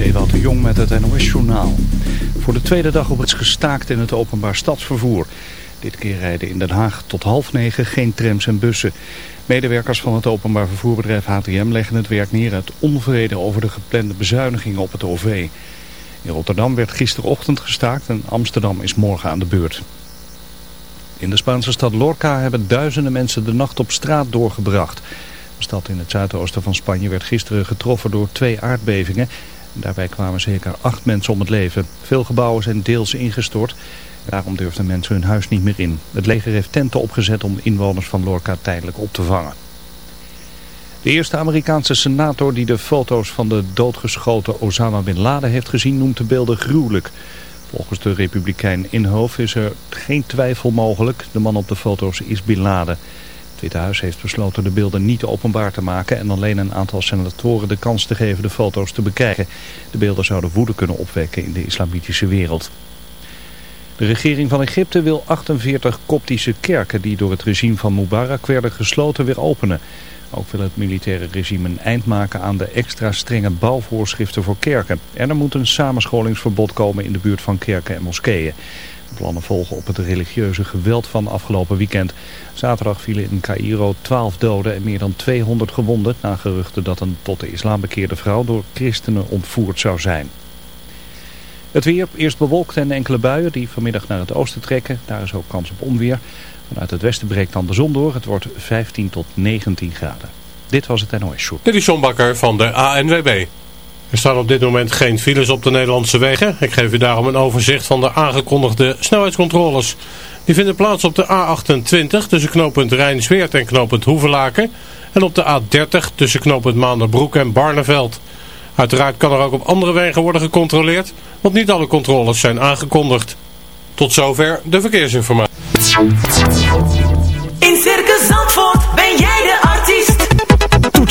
is de Jong met het NOS-journaal. Voor de tweede dag op het gestaakt in het openbaar stadsvervoer. Dit keer rijden in Den Haag tot half negen geen trams en bussen. Medewerkers van het openbaar vervoerbedrijf HTM leggen het werk neer uit onvrede over de geplande bezuinigingen op het OV. In Rotterdam werd gisterochtend gestaakt en Amsterdam is morgen aan de beurt. In de Spaanse stad Lorca hebben duizenden mensen de nacht op straat doorgebracht. De stad in het zuidoosten van Spanje werd gisteren getroffen door twee aardbevingen. Daarbij kwamen zeker acht mensen om het leven. Veel gebouwen zijn deels ingestort. Daarom durfden mensen hun huis niet meer in. Het leger heeft tenten opgezet om inwoners van Lorca tijdelijk op te vangen. De eerste Amerikaanse senator die de foto's van de doodgeschoten Osama Bin Laden heeft gezien noemt de beelden gruwelijk. Volgens de republikein Inhofe is er geen twijfel mogelijk. De man op de foto's is Bin Laden. Witte Huis heeft besloten de beelden niet openbaar te maken en alleen een aantal senatoren de kans te geven de foto's te bekijken. De beelden zouden woede kunnen opwekken in de islamitische wereld. De regering van Egypte wil 48 koptische kerken die door het regime van Mubarak werden gesloten weer openen. Ook wil het militaire regime een eind maken aan de extra strenge bouwvoorschriften voor kerken. En er moet een samenscholingsverbod komen in de buurt van kerken en moskeeën. De plannen volgen op het religieuze geweld van afgelopen weekend. Zaterdag vielen in Cairo 12 doden en meer dan 200 gewonden... na geruchten dat een tot de islam bekeerde vrouw door christenen ontvoerd zou zijn. Het weer, eerst bewolkt en enkele buien die vanmiddag naar het oosten trekken. Daar is ook kans op onweer. Vanuit het westen breekt dan de zon door. Het wordt 15 tot 19 graden. Dit was het NOS Show. Dit is van de ANWB. Er staan op dit moment geen files op de Nederlandse wegen. Ik geef u daarom een overzicht van de aangekondigde snelheidscontroles. Die vinden plaats op de A28 tussen knooppunt Rijnsweert en knooppunt Hoevelaken. En op de A30 tussen knooppunt Maanderbroek en Barneveld. Uiteraard kan er ook op andere wegen worden gecontroleerd, want niet alle controles zijn aangekondigd. Tot zover de verkeersinformatie. In Circus Zandvoort ben jij de.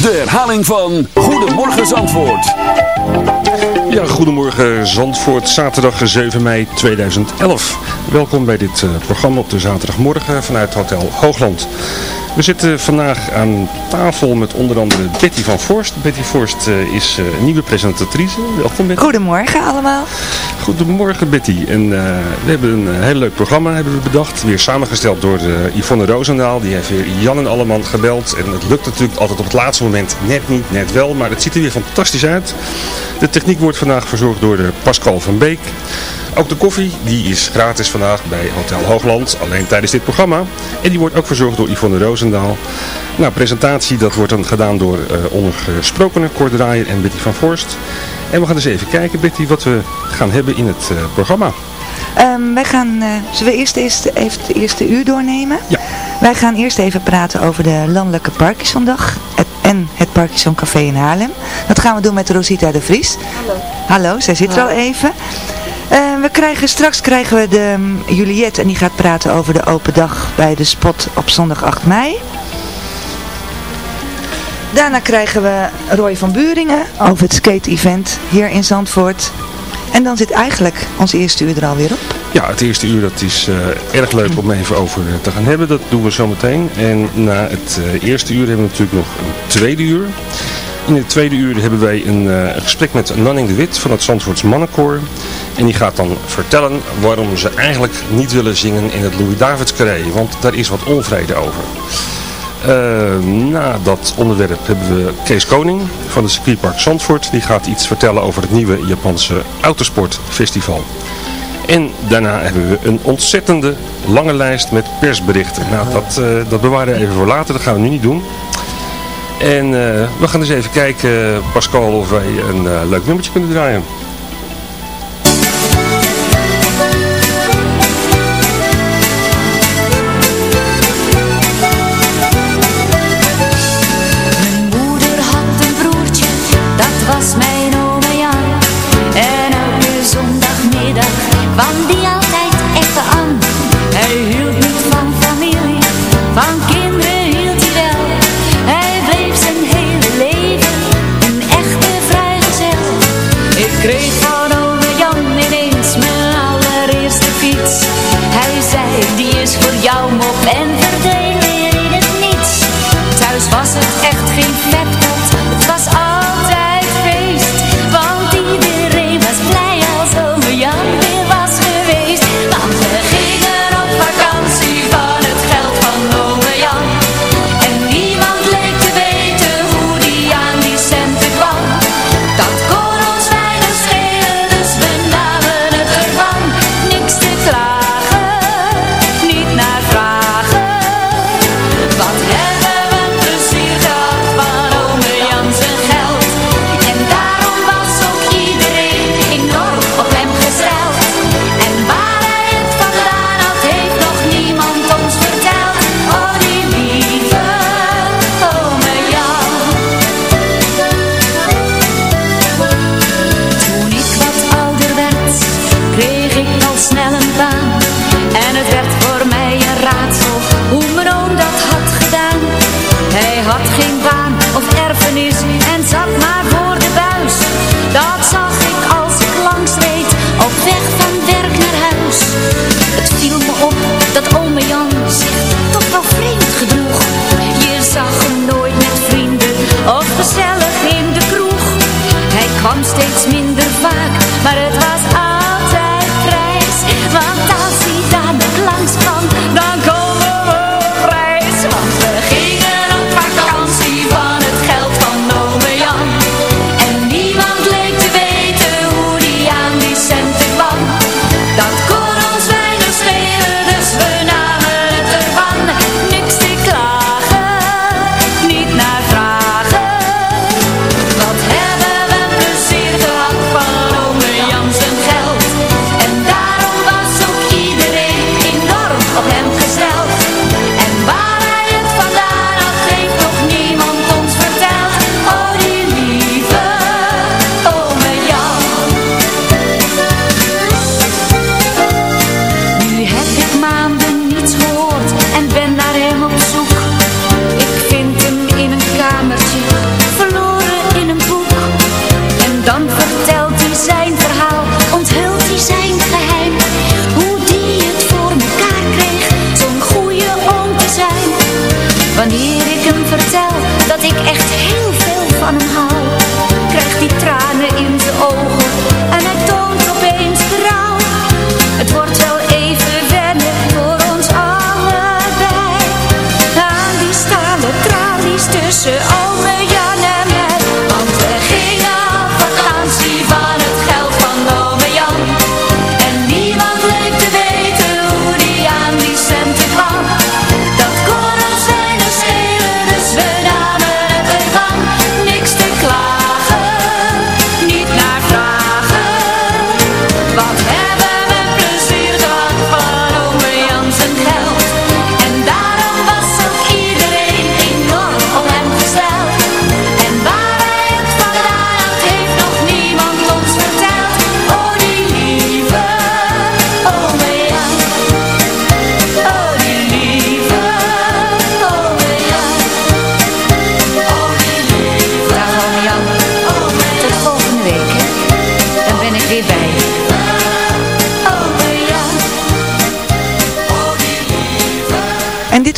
de herhaling van Goedemorgen Zandvoort. Ja, goedemorgen Zandvoort, zaterdag 7 mei 2011. Welkom bij dit eh, programma op de zaterdagmorgen vanuit Hotel Hoogland. We zitten vandaag aan tafel met onder andere Betty van Forst. Betty Forst eh, is eh, nieuwe presentatrice. Welkom Betty. Goedemorgen allemaal. Goedemorgen Betty. En eh, we hebben een heel leuk programma hebben we bedacht. Weer samengesteld door Yvonne Roosendaal. Die heeft weer Jan en Alleman gebeld. En het lukt natuurlijk altijd op het laatste moment net niet, net wel. Maar het ziet er weer fantastisch uit. De techniek wordt vandaag verzorgd door de Pascal van Beek. Ook de koffie, die is gratis vandaag bij Hotel Hoogland, alleen tijdens dit programma. En die wordt ook verzorgd door Yvonne Roosendaal. Nou, presentatie, dat wordt dan gedaan door uh, ondergesprokenen, Cor en Betty van Forst. En we gaan eens even kijken, Betty, wat we gaan hebben in het uh, programma. Um, wij gaan, uh, zullen we eerst, eerst even het eerste uur doornemen? Ja. Wij gaan eerst even praten over de landelijke Parkinsondag het, en het Parkinson Café in Haarlem. Dat gaan we doen met Rosita de Vries. Hallo. Hallo, zij zit er al even. Eh, we krijgen, straks krijgen we de um, Juliette en die gaat praten over de open dag bij de spot op zondag 8 mei. Daarna krijgen we Roy van Buringen over het skate-event hier in Zandvoort. En dan zit eigenlijk ons eerste uur er alweer op. Ja, het eerste uur dat is uh, erg leuk om even over te gaan hebben. Dat doen we zo meteen. En na het uh, eerste uur hebben we natuurlijk nog een tweede uur. In het tweede uur hebben wij een, uh, een gesprek met Nanning de Wit van het Zandvoorts Mannenkoor. En die gaat dan vertellen waarom ze eigenlijk niet willen zingen in het Louis Davids Carré. Want daar is wat onvrede over. Uh, na dat onderwerp hebben we Kees Koning van het circuitpark Zandvoort. Die gaat iets vertellen over het nieuwe Japanse autosportfestival. En daarna hebben we een ontzettende lange lijst met persberichten. Nou, dat, uh, dat bewaren we even voor later. Dat gaan we nu niet doen. En uh, we gaan eens even kijken, Pascal, of wij een leuk nummertje kunnen draaien.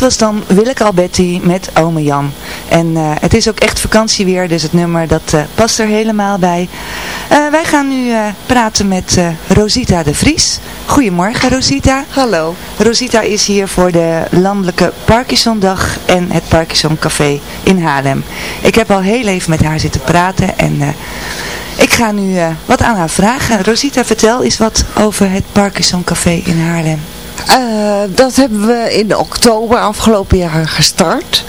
Was dan Willeke Alberti met Ome Jan. En eh, het is ook echt vakantie weer, dus het nummer dat eh, past er helemaal bij. Eh, wij gaan nu praten met Rosita de Vries. Goedemorgen Rosita. Hallo. Rosita is hier voor de landelijke Parkinsondag en het Parkinson Café in Haarlem. Ik heb al heel even met haar zitten praten en ik ga nu wat aan haar vragen. Rosita, vertel eens wat over het Parkinson Café in Haarlem. Uh, dat hebben we in oktober afgelopen jaar gestart.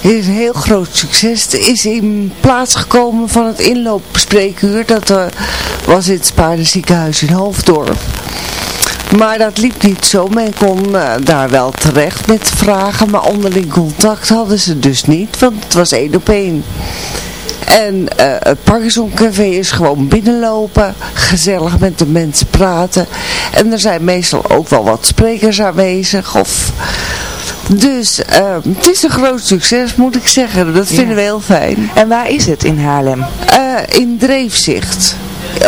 Het is een heel groot succes. Het is in plaats gekomen van het inloopspreekuur. Dat uh, was in het Paardenziekenhuis in Hoofddorp. Maar dat liep niet zo. Men kon uh, daar wel terecht met vragen. Maar onderling contact hadden ze dus niet. Want het was één op één. En uh, het Parkinson Café is gewoon binnenlopen, gezellig met de mensen praten. En er zijn meestal ook wel wat sprekers aanwezig. Of... Dus uh, het is een groot succes moet ik zeggen. Dat vinden we heel fijn. En waar is het in Haarlem? Uh, in Dreefzicht.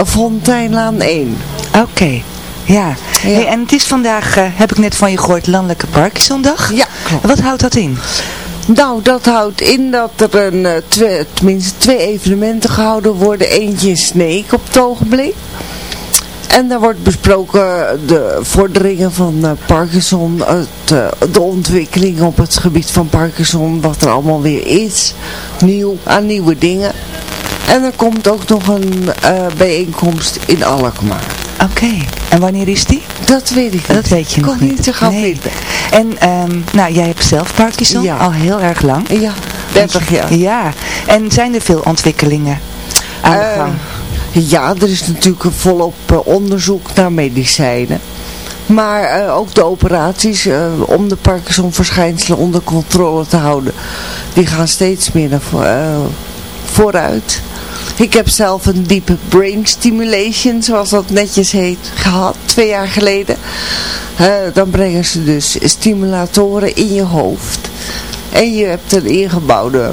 Fonteinlaan 1. Oké. Ja, Hey, en het is vandaag, uh, heb ik net van je gehoord, Landelijke Parkinsondag. Ja, klopt. Wat houdt dat in? Nou, dat houdt in dat er een, uh, twee, tenminste twee evenementen gehouden worden. Eentje in Sneek op het ogenblik. En daar wordt besproken de vorderingen van uh, Parkinson, de ontwikkeling op het gebied van Parkinson, wat er allemaal weer is, nieuw, aan nieuwe dingen. En er komt ook nog een bijeenkomst in Alkmaar. Oké, en wanneer is die? Dat weet ik niet. Dat weet je ik nog niet. niet te nee. En um, nou, jij hebt zelf Parkinson ja. al heel erg lang. Ja, 30 jaar. Ja, en zijn er veel ontwikkelingen aan de gang? Ja, er is natuurlijk volop uh, onderzoek naar medicijnen. Maar uh, ook de operaties uh, om de Parkinson-verschijnselen onder controle te houden, die gaan steeds meer naar vo vooruit. Ik heb zelf een diepe brain stimulation, zoals dat netjes heet, gehad, twee jaar geleden. dan brengen ze dus stimulatoren in je hoofd. En je hebt een ingebouwde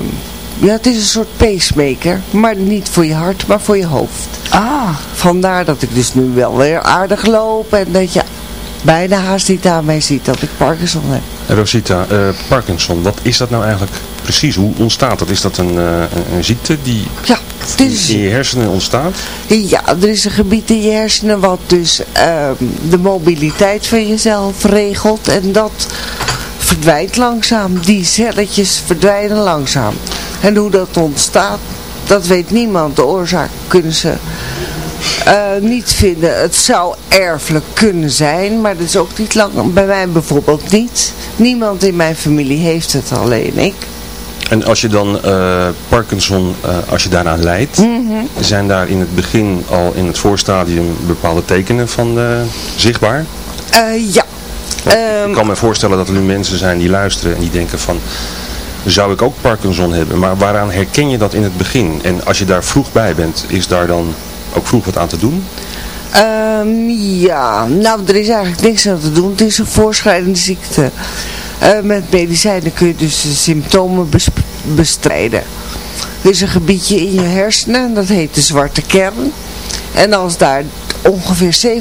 ja, het is een soort pacemaker, maar niet voor je hart, maar voor je hoofd. Ah. Vandaar dat ik dus nu wel weer aardig loop en dat je bijna haast niet aan mij ziet dat ik Parkinson heb. Rosita, uh, Parkinson, wat is dat nou eigenlijk precies? Hoe ontstaat dat? Is dat een, uh, een, een ziekte die ja, is... in je hersenen ontstaat? Ja, er is een gebied in je hersenen wat dus uh, de mobiliteit van jezelf regelt en dat verdwijnt langzaam. Die celletjes verdwijnen langzaam. En hoe dat ontstaat, dat weet niemand. De oorzaak kunnen ze uh, niet vinden. Het zou erfelijk kunnen zijn, maar dat is ook niet lang. Bij mij bijvoorbeeld niet. Niemand in mijn familie heeft het, alleen ik. En als je dan uh, Parkinson, uh, als je daaraan lijdt, mm -hmm. zijn daar in het begin al in het voorstadium bepaalde tekenen van zichtbaar? ja. Um, ik kan me voorstellen dat er nu mensen zijn die luisteren en die denken van zou ik ook Parkinson hebben. Maar waaraan herken je dat in het begin? En als je daar vroeg bij bent, is daar dan ook vroeg wat aan te doen? Um, ja, nou er is eigenlijk niks aan te doen. Het is een voorschrijdende ziekte. Uh, met medicijnen kun je dus de symptomen bestrijden. Er is een gebiedje in je hersenen, dat heet de zwarte kern. En als daar ongeveer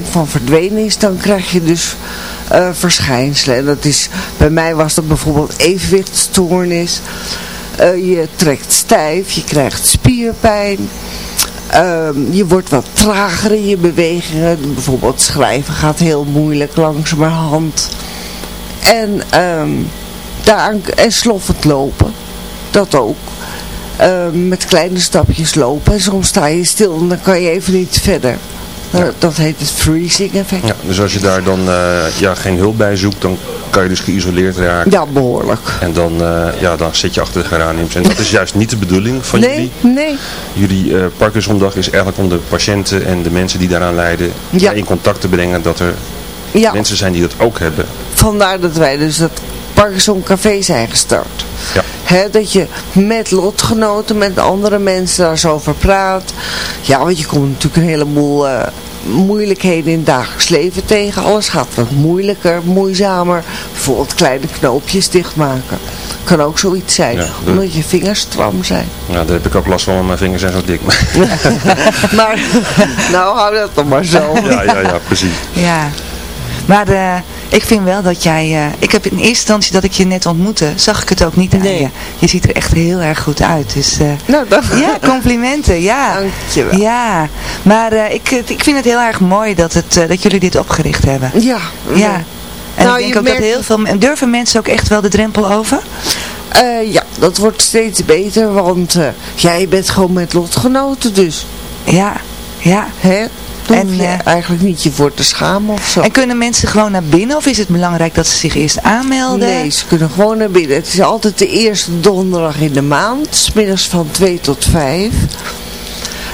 70% van verdwenen is, dan krijg je dus uh, verschijnselen. En dat is, bij mij was dat bijvoorbeeld evenwichtstoornis. Uh, je trekt stijf, je krijgt spierpijn. Uh, je wordt wat trager in je bewegingen. Bijvoorbeeld schrijven gaat heel moeilijk langzamerhand. En, um, daaraan, en sloffend lopen. Dat ook. Uh, met kleine stapjes lopen. En soms sta je stil en dan kan je even niet verder. Ja. Dat heet het freezing effect. Ja, dus als je daar dan uh, ja, geen hulp bij zoekt, dan kan je dus geïsoleerd raken. Ja, behoorlijk. En dan, uh, ja, dan zit je achter de geraniums. En dat is juist niet de bedoeling van nee, jullie. Nee, Jullie uh, Parkinsondag is eigenlijk om de patiënten en de mensen die daaraan lijden ja. in contact te brengen dat er ja. mensen zijn die dat ook hebben. Vandaar dat wij dus dat Parkinson Café zijn gestart. Ja. He, dat je met lotgenoten, met andere mensen daar zo over praat. Ja, want je komt natuurlijk een heleboel uh, moeilijkheden in het dagelijks leven tegen. Alles gaat wat moeilijker, moeizamer. Bijvoorbeeld kleine knoopjes dichtmaken. Kan ook zoiets zijn, Ja, de- omdat je vingers stram zijn. Ja, daar heb ik ook last van, want mijn vingers zijn zo dik. maar, nou hou dat dan maar zo. ja, ja, ja, precies. Ja. Maar eh, ik vind wel dat jij... eh, ik heb in eerste instantie dat ik je net ontmoette, zag ik het ook niet aan Nee. je. Je ziet er echt heel erg goed uit. Dus, eh, Nou, dat... ja, complimenten. Ja. Dankjewel. Ja, maar ik, ik vind het heel erg mooi dat, het, dat jullie dit opgericht hebben. Ja. Ja. En Nou, ik denk ook merkt- dat heel veel... Durven mensen ook echt wel de drempel over? Ja, dat wordt steeds beter, want jij bent gewoon met lotgenoten dus. Ja, ja. Hè? En, hoef je eh, eigenlijk niet je voor te schamen of zo. En kunnen mensen gewoon naar binnen of is het belangrijk dat ze zich eerst aanmelden? Nee, ze kunnen gewoon naar binnen. Het is altijd de eerste donderdag in de maand. 's middags van 2 tot 5.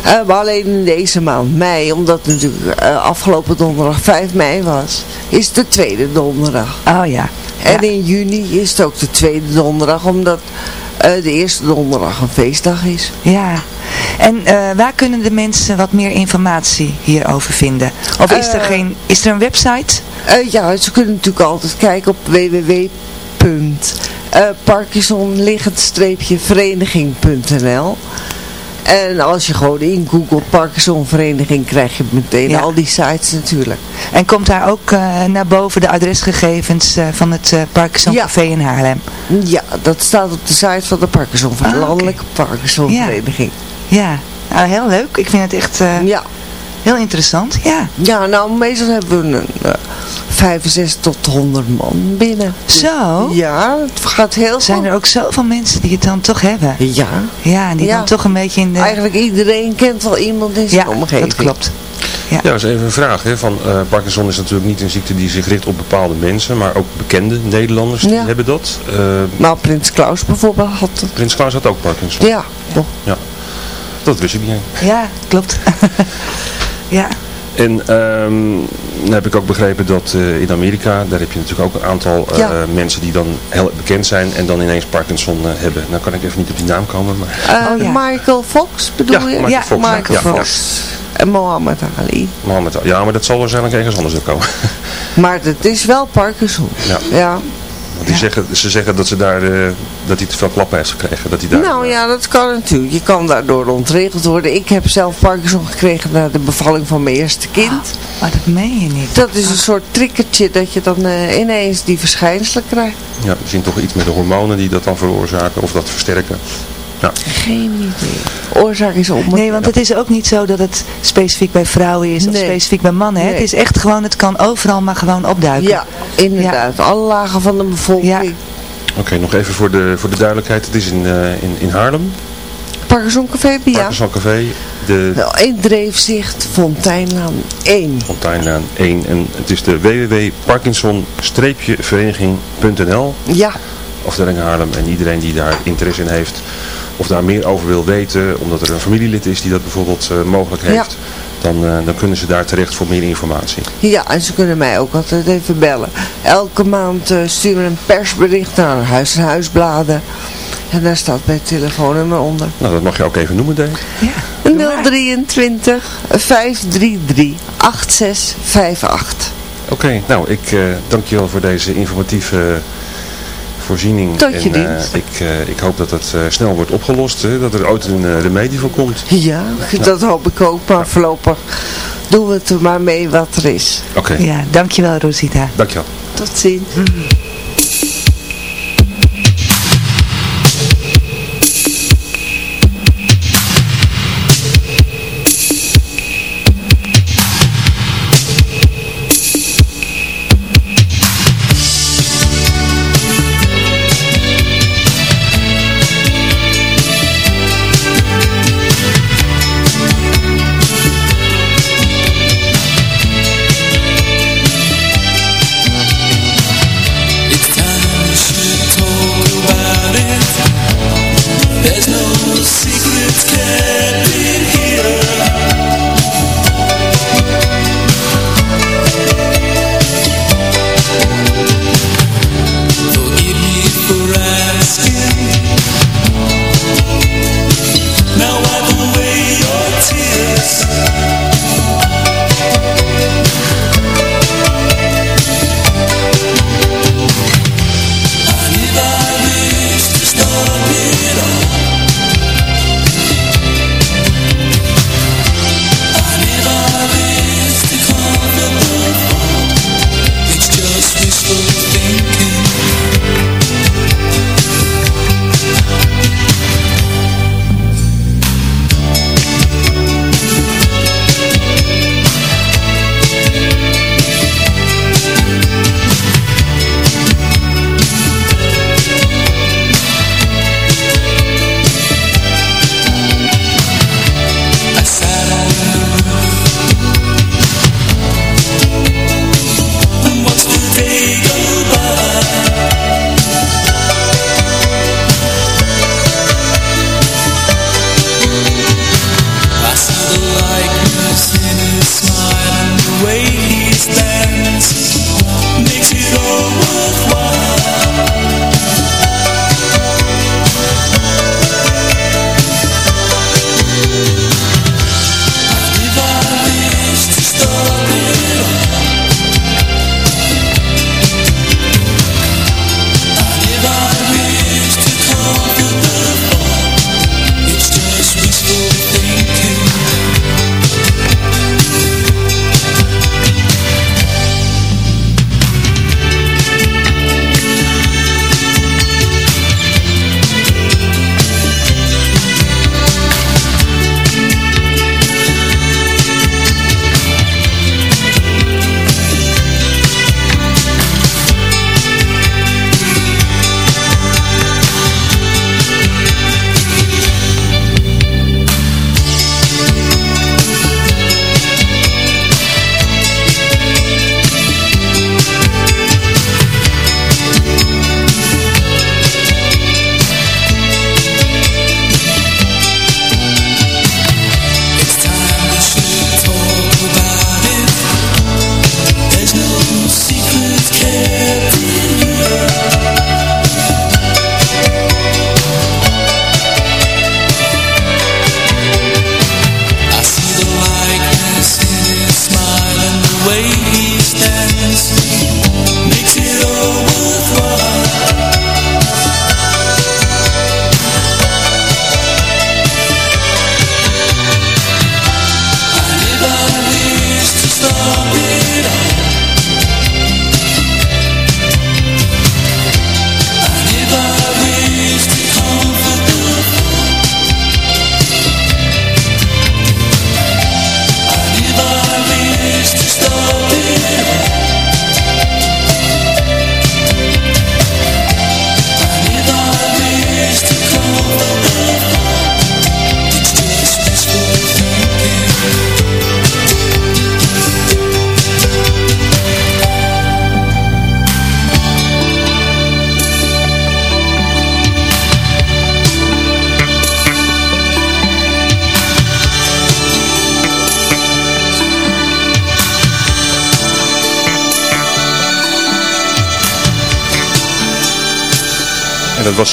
Eh, maar alleen in deze maand mei, omdat het natuurlijk eh, afgelopen donderdag 5 mei was, is het de tweede donderdag. Oh ja. En Ja. in juni is het ook de tweede donderdag, omdat de eerste donderdag een feestdag is. Ja. En eh, waar kunnen de mensen wat meer informatie hierover vinden? Of is er, Eh, geen, is er een website? Eh, ja, ze kunnen natuurlijk altijd kijken op www.parkinsonliggend-vereniging.nl En als je gewoon in Google Parkinson Vereniging krijg je meteen Ja. al die sites natuurlijk. En komt daar ook eh, naar boven de adresgegevens eh, van het eh, Parkinson Ja. Café in Haarlem? Ja, dat staat op de site van de Parkinson, Ah, oké. Landelijke Parkinson Ja. Vereniging. Ja, nou, heel leuk. Ik vind het echt Ja. heel interessant. Ja. ja, nou meestal hebben we een uh, 65 tot 100 man binnen. Zo? Ja, het gaat heel Zijn er ook zoveel mensen die het dan toch hebben? Ja, Ja, en die Ja. dan toch een beetje in de... eigenlijk iedereen kent wel iemand in zijn ja, omgeving. dat klopt. Ja, dat is even een vraag. Hè, van, eh, Parkinson is natuurlijk niet een ziekte die zich richt op bepaalde mensen, maar ook bekende Nederlanders die Ja. hebben dat. Eh, Nou, Prins Klaus bijvoorbeeld had het. Prins Klaus had ook Parkinson. Ja, toch? Dat wist ik niet. Ja, klopt. ja. En ehm dan heb ik ook begrepen dat eh, in Amerika, daar heb je natuurlijk ook een aantal eh, Ja. mensen die dan heel bekend zijn en dan ineens Parkinson eh, hebben. Nou kan ik even niet op die naam komen, maar Oh, ja. Michael Fox bedoel Ja, je? Michael Fox, ja. Michael Ja, Fox. En Mohammed Ali. Mohammed, ja, maar dat zal waarschijnlijk ergens anders ook komen. Maar het is wel Parkinson. Ja. Ja. Die zeggen, ze zeggen dat, ze daar, eh, dat hij te veel klappen heeft gekregen. Dat hij daar, Nou ja, dat kan natuurlijk. Je kan daardoor ontregeld worden. Ik heb zelf Parkinson gekregen na de bevalling van mijn eerste kind. Maar dat meen je niet. Dat is een soort triggertje dat je dan eh, ineens die verschijnselen krijgt. Ja, misschien toch iets met de hormonen die dat dan veroorzaken of dat versterken. Ja, Geen idee. Oorzaak is om. Nee, want het is ook niet zo dat het specifiek bij vrouwen is of specifiek bij mannen. Hè? Nee. Het is echt gewoon, het kan overal maar gewoon opduiken. Ja, inderdaad. Alle lagen van de bevolking. Oké, nog even voor de, voor de duidelijkheid. Het is in, eh, in, in Haarlem, Parkinson Café, ja. Parkinson Café, de Nou, in Dreefzicht, Fonteinlaan 1. Fonteinlaan 1. En het is de www.parkinson-vereniging.nl Ja, afdeling Haarlem. En iedereen die daar interesse in heeft of daar meer over wil weten, omdat er een familielid is die dat bijvoorbeeld eh, mogelijk heeft, dan, eh, dan kunnen ze daar terecht voor meer informatie. ja, en ze kunnen mij ook altijd even bellen. Elke maand eh, sturen we een persbericht naar Huis en Huisbladen. En daar staat mijn telefoonnummer onder. Nou, dat mag je ook even noemen, Dave. 023 533 8658. Oké, nou, ik eh dank je wel voor deze informatieve voorziening. Tot je en, eh, dienst. ik, eh, ik hoop dat het eh, snel wordt opgelost, hè, dat er ooit een eh, remedie voor komt. Ja, dat hoop ik ook. Maar voorlopig doen we het er maar mee wat er is. Oké, Ja, dankjewel Rosita. dankjewel. Tot ziens.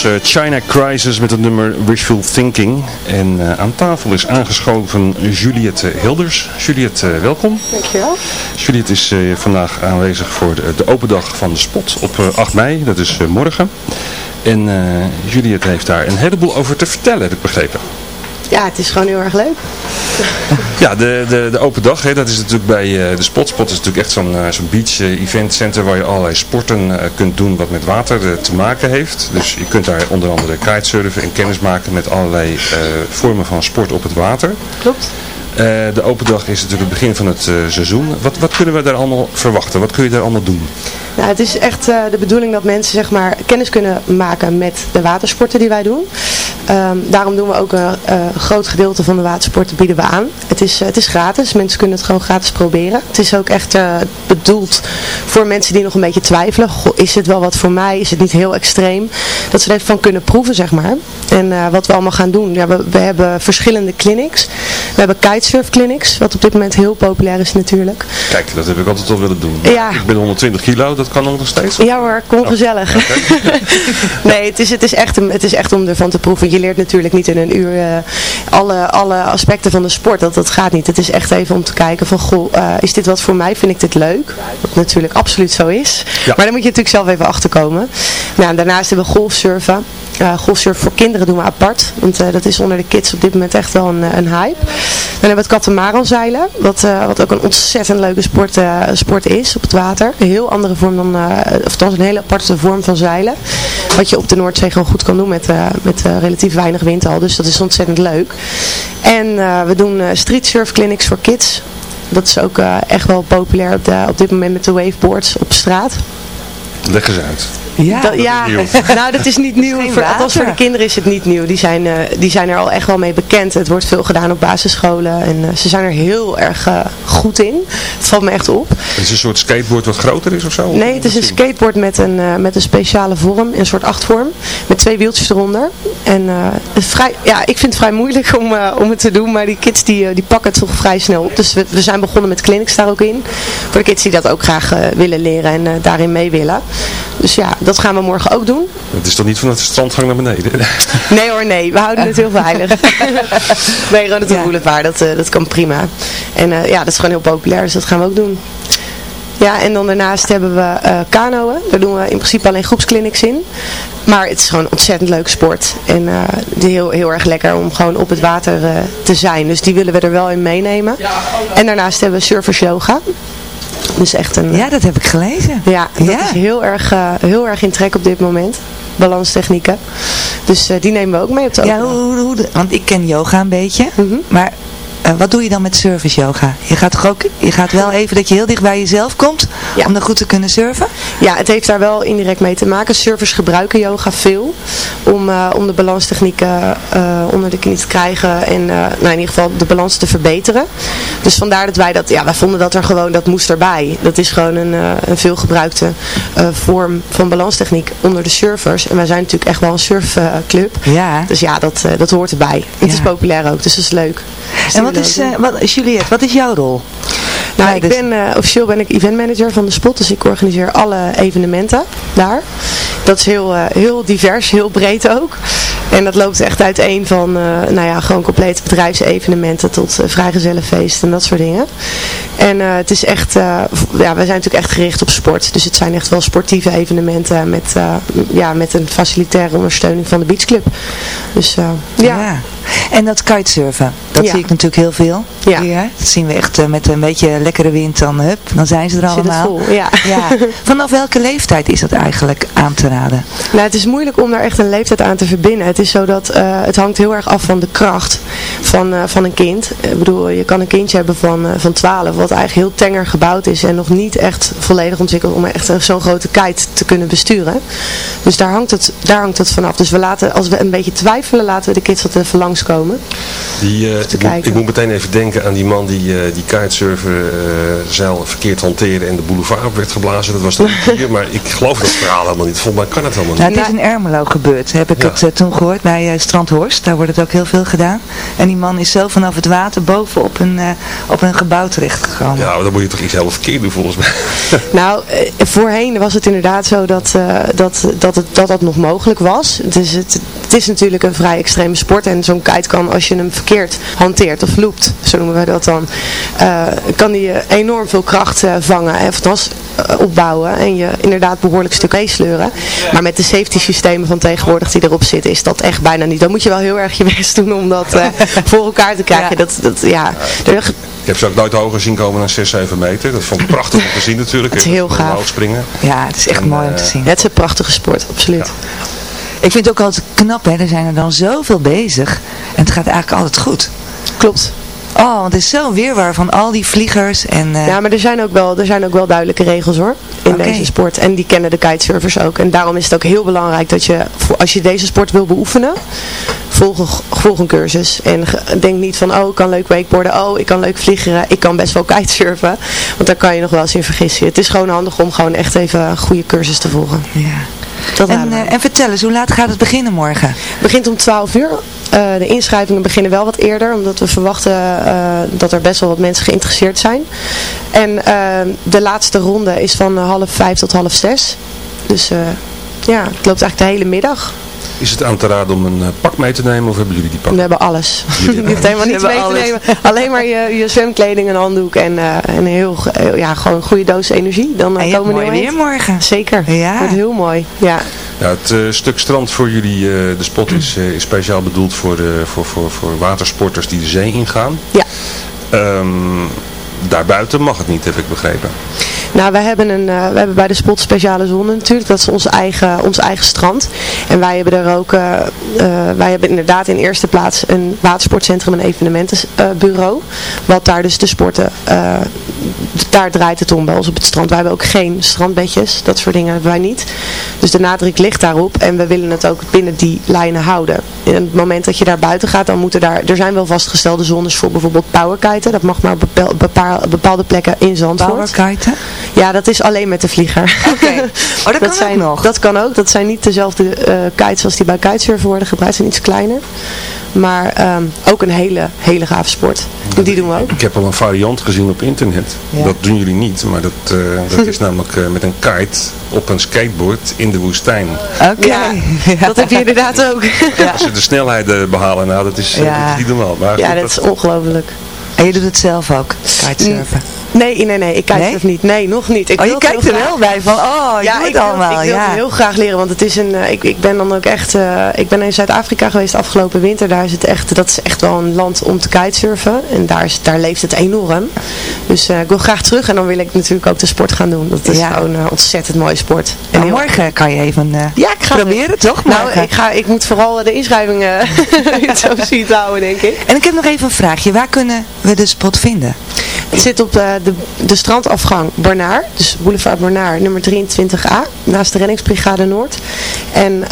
Was eh, China Crisis met het nummer Wishful Thinking. En eh, aan tafel is aangeschoven Juliette Hilders. Juliette, uh, welkom. Dankjewel. Juliette is vandaag aanwezig voor de, de, open dag van de spot op 8 mei. Dat is morgen. En Juliette heeft daar een heleboel over te vertellen, heb ik begrepen. Ja, het is gewoon heel erg leuk. Ja, de, de, de open dag, hè, dat is natuurlijk bij uh, de Spot. Spot is natuurlijk echt zo'n uh, zo'n beach uh, event center waar je allerlei sporten kunt doen wat met water te maken heeft. Dus je kunt daar onder andere kitesurfen en kennis maken met allerlei vormen van sport op het water. Klopt. de open dag is natuurlijk het begin van het seizoen. Wat, wat kunnen we daar allemaal verwachten? Wat kun je daar allemaal doen? Nou, het is echt de bedoeling dat mensen zeg maar, kennis kunnen maken met de watersporten die wij doen. Ehm, daarom doen we ook een groot gedeelte van de watersporten bieden we aan. Het is, het is gratis, mensen kunnen het gewoon gratis proberen. Het is ook echt bedoeld voor mensen die nog een beetje twijfelen. Goh, is het wel wat voor mij? Is het niet heel extreem? Dat ze er even van kunnen proeven, zeg maar. En wat we allemaal gaan doen. Ja, we, we hebben verschillende clinics. We hebben kitesurf clinics, wat op dit moment heel populair is natuurlijk. Kijk, dat heb ik altijd al willen doen. Ja. Ik ben 120 kilo, dat kan nog steeds? Ja hoor, kom oh. gezellig. nee, het is, het, is echt, het is echt om ervan te proeven. Je leert natuurlijk niet in een uur uh, alle, alle aspecten van de sport. Dat, dat gaat niet. Het is echt even om te kijken van, goh, uh, is dit wat voor mij? Vind ik dit leuk? Wat natuurlijk absoluut zo is. Ja. Maar dan moet je natuurlijk zelf even achterkomen. Nou, daarnaast hebben we golfsurfen. Uh, golfsurfen voor kinderen doen we apart. Want uh, dat is onder de kids op dit moment echt wel een, een hype. Dan hebben we het katamaran zeilen. Wat, uh, wat ook een ontzettend leuke sport, sport is op het water. Een heel andere vorm dan, of althans een hele aparte vorm van zeilen. Wat je op de Noordzee gewoon goed kan doen met, met relatief weinig wind al. Dus dat is ontzettend leuk. En we doen street surf clinics voor kids. Dat is ook echt wel populair op, op dit moment met de waveboards op straat. Leg eens uit. Ja, dat, ja nou dat is niet nieuw. Voor, althans voor de kinderen is het niet nieuw. Die zijn, uh, die zijn er al echt wel mee bekend. Het wordt veel gedaan op basisscholen. En uh, ze zijn er heel erg uh, goed in. Het valt me echt op. Het is een soort skateboard wat groter is of zo? Nee, het is een skateboard met een, met een speciale vorm. Een soort achtvorm. Met twee wieltjes eronder. En vrij, ja, ik vind het vrij moeilijk om, om het te doen. Maar die kids die, die pakken het toch vrij snel op. Dus we, we zijn begonnen met clinics daar ook in. Voor de kids die dat ook graag willen leren en daarin mee willen. Dus ja, dat gaan we morgen ook doen. Het is toch niet vanuit de strandgang naar beneden? Nee hoor, nee. We houden het heel veilig. nee, gewoon het ja. boulevard. Dat, uh, dat kan prima. En uh, ja, dat is gewoon heel populair. Dus dat gaan we ook doen. Ja, en dan daarnaast hebben we uh, kanoën. Daar doen we in principe alleen groepsclinics in. Maar het is gewoon een ontzettend leuk sport. En uh, heel, heel erg lekker om gewoon op het water uh, te zijn. Dus die willen we er wel in meenemen. En daarnaast hebben we surfers yoga. Dus echt een, ja, dat heb ik gelezen. Ja, dat ja. is heel erg, uh, heel erg in trek op dit moment. Balanstechnieken. Dus uh, die nemen we ook mee op de Ja, hoe, hoe, want ik ken yoga een beetje. Mm -hmm. Maar uh, wat doe je dan met service yoga? Je gaat toch ook, je gaat wel even dat je heel dicht bij jezelf komt ja. om dan goed te kunnen surfen? Ja, het heeft daar wel indirect mee te maken. Surfers gebruiken yoga veel om, uh, om de balanstechnieken uh, onder de knie te krijgen en nou, in ieder geval de balans te verbeteren. Dus vandaar dat wij dat, ja, wij vonden dat er gewoon, dat moest erbij. Dat is gewoon een, een veelgebruikte vorm van balanstechniek onder de surfers. En wij zijn natuurlijk echt wel een surfclub. ja. Dus ja, dat, dat hoort erbij. Het is populair ook, dus dat is leuk. Dus wat is, uh, wat, Juliette, wat is jouw rol? Nou, ik ben, uh, officieel ben ik eventmanager van de Spot, dus ik organiseer alle evenementen daar. Dat is heel, uh, heel divers, heel breed ook. En dat loopt echt uiteen van, uh, nou ja, gewoon complete bedrijfsevenementen tot uh, vrijgezellenfeesten en dat soort dingen. En uh, het is echt, ja, wij zijn natuurlijk echt gericht op sport. Dus het zijn echt wel sportieve evenementen met, ja, met een facilitaire ondersteuning van de beachclub. Dus ja. ja. En dat kitesurfen, dat ja. zie ik natuurlijk heel veel. Ja. Hier. Dat zien we echt met een beetje lekkere wind, dan, hup, dan zijn ze er allemaal. Vol, ja. ja. Vanaf welke leeftijd is dat eigenlijk aan te raden? Nou, het is moeilijk om daar echt een leeftijd aan te verbinden. Het is zo dat uh, het hangt heel erg af van de kracht van, uh, van een kind. Ik bedoel, je kan een kindje hebben van, uh, van 12, wat eigenlijk heel tenger gebouwd is en nog niet echt volledig ontwikkeld om echt zo'n grote kite te kunnen besturen. Dus daar hangt, het, daar hangt het vanaf. Dus we laten, als we een beetje twijfelen, laten we de kids wat even langskomen. Die, ik, moet, ik, moet meteen even denken aan die man die die kitesurfer zeil verkeerd hanteerde en de boulevard op werd geblazen. Dat was toch hier, maar ik geloof dat verhaal helemaal niet. Volgens mij kan het helemaal niet. Nou, het is in Ermelo gebeurd, heb ik ja. het toen gehoord gehoord bij uh, Strandhorst. Daar wordt het ook heel veel gedaan. En die man is zo vanaf het water boven op een, uh, op een gebouw terechtgekomen. Ja, maar dan moet je toch iets helemaal verkeerd doen volgens mij. Nou, voorheen was het inderdaad zo dat, dat, dat, het, dat dat nog mogelijk was. Dus het, het is natuurlijk een vrij extreme sport. En zo'n kite kan, als je hem verkeerd hanteert of loopt, zo noemen wij dat dan, kan die enorm veel kracht vangen. En althans opbouwen. En je inderdaad behoorlijk stuk meesleuren. Maar met de safety systemen van tegenwoordig die erop zitten, is dat echt bijna niet. Dan moet je wel heel erg je best doen om dat uh, voor elkaar te krijgen. Dat, dat, ja, ik heb ze ook nooit hoger zien komen dan 6, 7 meter. Dat vond ik prachtig om te zien natuurlijk. Het is heel gaaf. springen. Ja, het is echt mooi om te zien. Het is een prachtige sport, absoluut. Ik vind het ook altijd knap, hè. er zijn er dan zoveel bezig. En het gaat eigenlijk altijd goed. Klopt. Oh, want het is zo weerwaar van al die vliegers. En, uh... Ja, maar er zijn, ook wel, er zijn ook wel duidelijke regels hoor, in okay. deze sport. En die kennen de kitesurfers ook. En daarom is het ook heel belangrijk dat je, als je deze sport wil beoefenen, volg een, volg een cursus. En denk niet van, oh, ik kan leuk wakeboarden, oh, ik kan leuk vliegeren, ik kan best wel kitesurfen. Want daar kan je nog wel eens in vergissen. Het is gewoon handig om gewoon echt even een goede cursus te volgen. Ja. En, uh, en, vertel eens, hoe laat gaat het beginnen morgen? Het begint om 12 uur. Uh, de inschrijvingen beginnen wel wat eerder, omdat we verwachten uh, dat er best wel wat mensen geïnteresseerd zijn. En de laatste ronde is van half vijf tot half zes. Dus ja, het loopt eigenlijk de hele middag. Is het aan te raden om een pak mee te nemen of hebben jullie die pak? We hebben alles. je hoeft helemaal niets mee te nemen. Alleen maar je, je zwemkleding, een handdoek en, uh, een heel, ja, gewoon een goede doos energie. Dan uh, komen we weer morgen. Zeker. Ja. Wordt heel mooi. Ja. Ja, het uh, stuk strand voor jullie, de spot, is, is speciaal bedoeld voor, voor, voor, voor watersporters die de zee ingaan. Ja. Um, daarbuiten mag het niet, heb ik begrepen. Nou, wij hebben, een, uh, we hebben bij de spot speciale zone natuurlijk. Dat is ons eigen, ons eigen strand. En wij hebben er ook, uh, wij hebben inderdaad in eerste plaats een watersportcentrum en evenementenbureau. wat daar dus de sporten, daar draait het om bij ons op het strand. Wij hebben ook geen strandbedjes. Dat soort dingen hebben wij niet. Dus de nadruk ligt daarop. En we willen het ook binnen die lijnen houden. In het moment dat je daar buiten gaat, dan moeten daar, er zijn wel vastgestelde zones voor bijvoorbeeld powerkiten. Dat mag maar op bepaalde plekken in Zandvoort. Powerkiten? Ja, dat is alleen met de vlieger. Oké. Oh, dat, kan zijn, nog. Dat kan ook. Dat zijn niet dezelfde uh, kites als die bij kitesurfen worden gebruikt. zijn iets kleiner. Maar um, ook een hele, hele gave sport. Die doen we ook. Ik heb al een variant gezien op internet. Ja. Dat doen jullie niet. Maar dat, uh, dat is namelijk uh, met een kite op een skateboard in de woestijn. Oké. Ja, ja. Dat heb je inderdaad ook. Als ze de snelheid behalen, nou dat is, ja. dat, die doen wel. Maar ja, goed, dat, dat is ongelooflijk. En je doet het zelf ook, kitesurfen? Nee, nee, nee, ik kijk nee? het niet. Nee, nog niet. Ik oh, je kijkt er wel bij van, oh, ik ja, doe het ik allemaal. Wil, ik wil ja. het heel graag leren, want het is een, uh, ik, ik ben dan ook echt, uh, ik ben in Zuid-Afrika geweest afgelopen winter. Daar is het echt, dat is echt wel een land om te kitesurfen. En daar, is, daar leeft het enorm. Dus uh, ik wil graag terug en dan wil ik natuurlijk ook de sport gaan doen. Dat is ja. gewoon een ontzettend mooie sport. En nou, morgen kan je even ja, ik ga proberen, toch? Nou, ik, ga, ik moet vooral de inschrijvingen zo ziet houden, denk ik. En ik heb nog even een vraagje. Waar kunnen we de spot vinden? Het zit op de, de, de strandafgang Barnaar, dus Boulevard Barnaar, nummer 23a, naast de Reddingsbrigade Noord. En uh,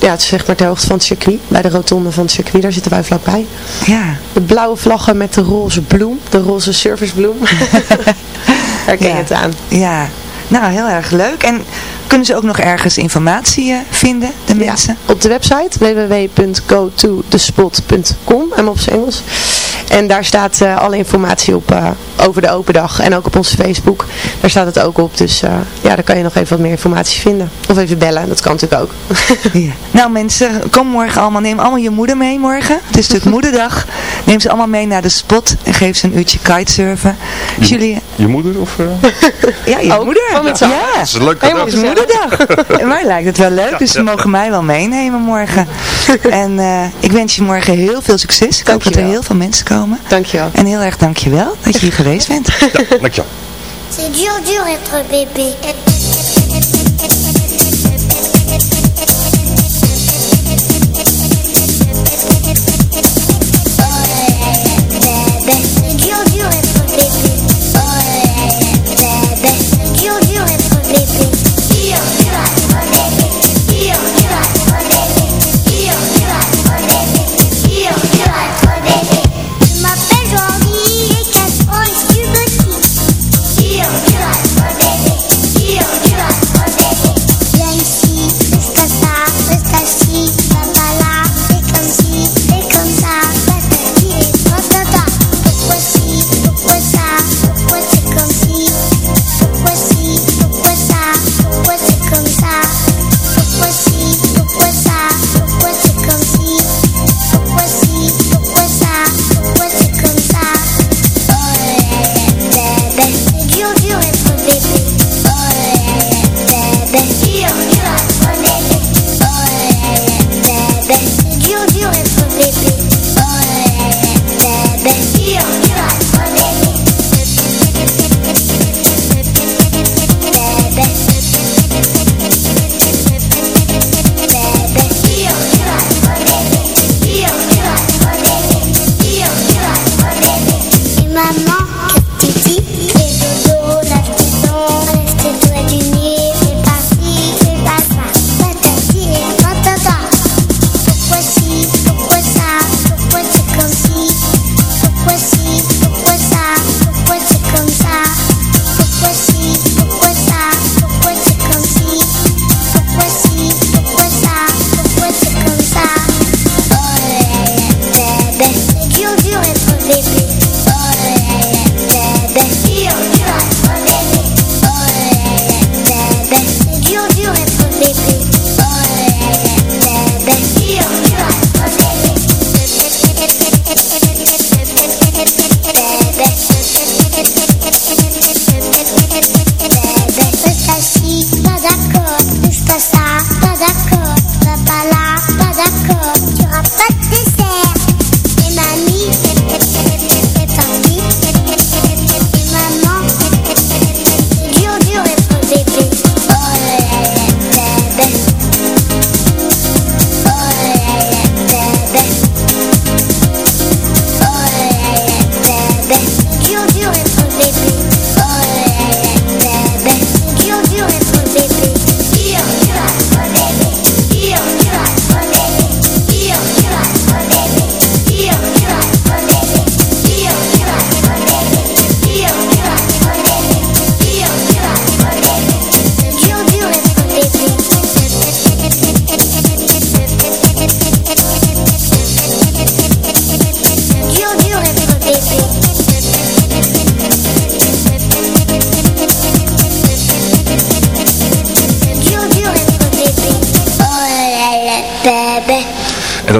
ja, het is zeg maar ter hoogte van het circuit, bij de rotonde van het circuit, daar zitten wij vlakbij. Ja. De blauwe vlaggen met de roze bloem, de roze servicebloem. Herken je ja. het aan? Ja, nou heel erg leuk. En kunnen ze ook nog ergens informatie uh, vinden, de mensen? Ja, op de website www.gotodespot.com en op zijn Engels. En daar staat uh, alle informatie op uh, over de open dag. En ook op onze Facebook. Daar staat het ook op. Dus uh, ja, daar kan je nog even wat meer informatie vinden. Of even bellen. Dat kan natuurlijk ook. ja. Nou mensen, kom morgen allemaal. Neem allemaal je moeder mee morgen. Het is natuurlijk moederdag. Neem ze allemaal mee naar de spot. En geef ze een uurtje kitesurfen. Je, Jullie... je moeder? Of, ja, je ook? moeder. Oh, met ja. Dat is een leuke dag. Het is moederdag. en mij lijkt het wel leuk. Dus ze mogen mij wel meenemen morgen. en ik wens je morgen heel veel succes. Ik hoop dat er heel veel mensen komen. Dankjewel. En heel erg dankjewel dat je hier geweest bent. Ja, dankjewel. C'est dur, dur être bébé.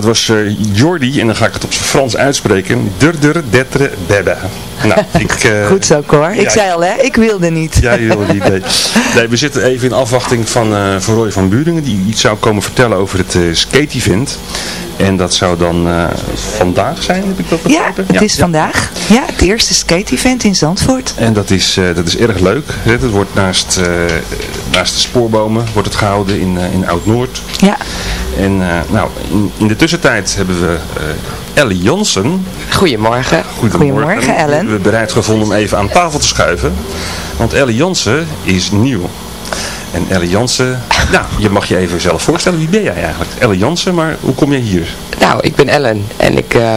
Dat was uh, Jordi, en dan ga ik het op zijn Frans uitspreken. Durder detre bebe. Nou, ik, uh, Goed zo, Cor. Ik zei al, hè, ik wilde niet. Ja, je wilde niet. Nee. nee. we zitten even in afwachting van, uh, van Roy van Buringen, die iets zou komen vertellen over het skate-event. En dat zou dan uh, vandaag zijn, heb ik dat begrepen? Ja, het is ja. vandaag. Ja, het eerste skate-event in Zandvoort. En dat is, uh, dat is erg leuk. Het wordt naast, uh, naast de spoorbomen wordt het gehouden in, in Oud-Noord. Ja. En nou, in, in, de tussentijd hebben we Ellie Jansen. Goedemorgen. Goedemorgen. Goedemorgen, Ellen. We hebben bereid gevonden om even aan tafel te schuiven. Want Ellie Jansen is nieuw. En Elle Jansen, nou, je mag je even zelf voorstellen. Wie ben jij eigenlijk? Elle Jansen, maar hoe kom jij hier? Nou, ik ben Ellen en ik uh,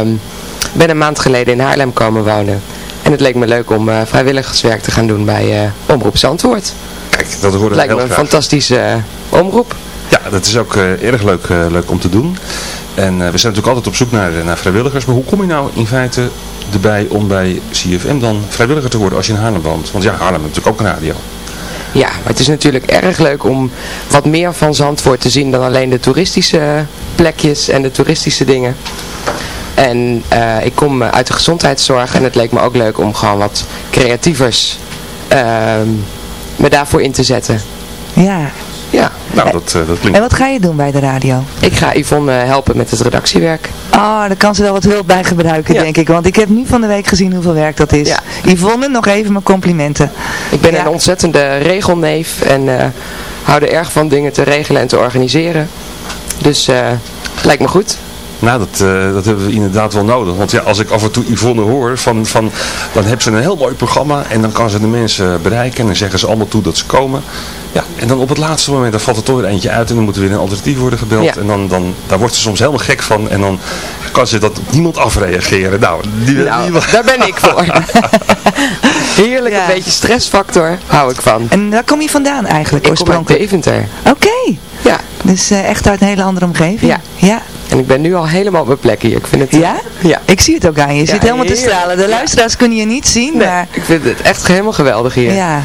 ben een maand geleden in Haarlem komen wonen. En het leek me leuk om uh, vrijwilligerswerk te gaan doen bij uh, Omroep Zandvoort. Kijk, dat hoorde het lijkt me een graag. fantastische omroep. Ja, dat is ook erg leuk, leuk om te doen. En we zijn natuurlijk altijd op zoek naar, naar vrijwilligers. Maar hoe kom je nou in feite erbij om bij CFM dan vrijwilliger te worden als je in Haarlem woont? Want ja, Haarlem heeft natuurlijk ook een radio. Ja, maar het is natuurlijk erg leuk om wat meer van Zandvoort te zien dan alleen de toeristische plekjes en de toeristische dingen. En uh, ik kom uit de gezondheidszorg en het leek me ook leuk om gewoon wat creatievers uh, me daarvoor in te zetten. Ja. Ja. Nou, dat, uh, dat klinkt... En wat ga je doen bij de radio? Ik ga Yvonne helpen met het redactiewerk. Oh, daar kan ze wel wat hulp bij gebruiken, ja. denk ik. Want ik heb nu van de week gezien hoeveel werk dat is. Ja. Yvonne, nog even mijn complimenten. Ik ben ja. een ontzettende regelneef en uh, hou er erg van dingen te regelen en te organiseren. Dus uh, lijkt me goed. Nou, dat, uh, dat hebben we inderdaad wel nodig. Want ja, als ik af en toe Yvonne hoor, van, van, dan hebben ze een heel mooi programma en dan kan ze de mensen bereiken en dan zeggen ze allemaal toe dat ze komen. Ja, en dan op het laatste moment, dan valt er toch weer eentje uit en dan moet er weer een alternatief worden gebeld. Ja. En dan, dan, daar wordt ze soms helemaal gek van en dan kan ze dat op niemand afreageren. Nou, die, nou die... daar ben ik voor. Heerlijk, ja. een beetje stressfactor, hou ik van. En waar kom je vandaan eigenlijk ik oorspronkelijk? Ik kom uit Deventer. Oké. Okay. Ja. Dus uh, echt uit een hele andere omgeving. Ja. ja. En ik ben nu al helemaal op mijn plek hier. Ik vind het, ja? Ja. Ik zie het ook aan je. Je ja, zit helemaal te stralen. De luisteraars ja. kunnen je niet zien, nee, maar... ik vind het echt helemaal geweldig hier. Ja.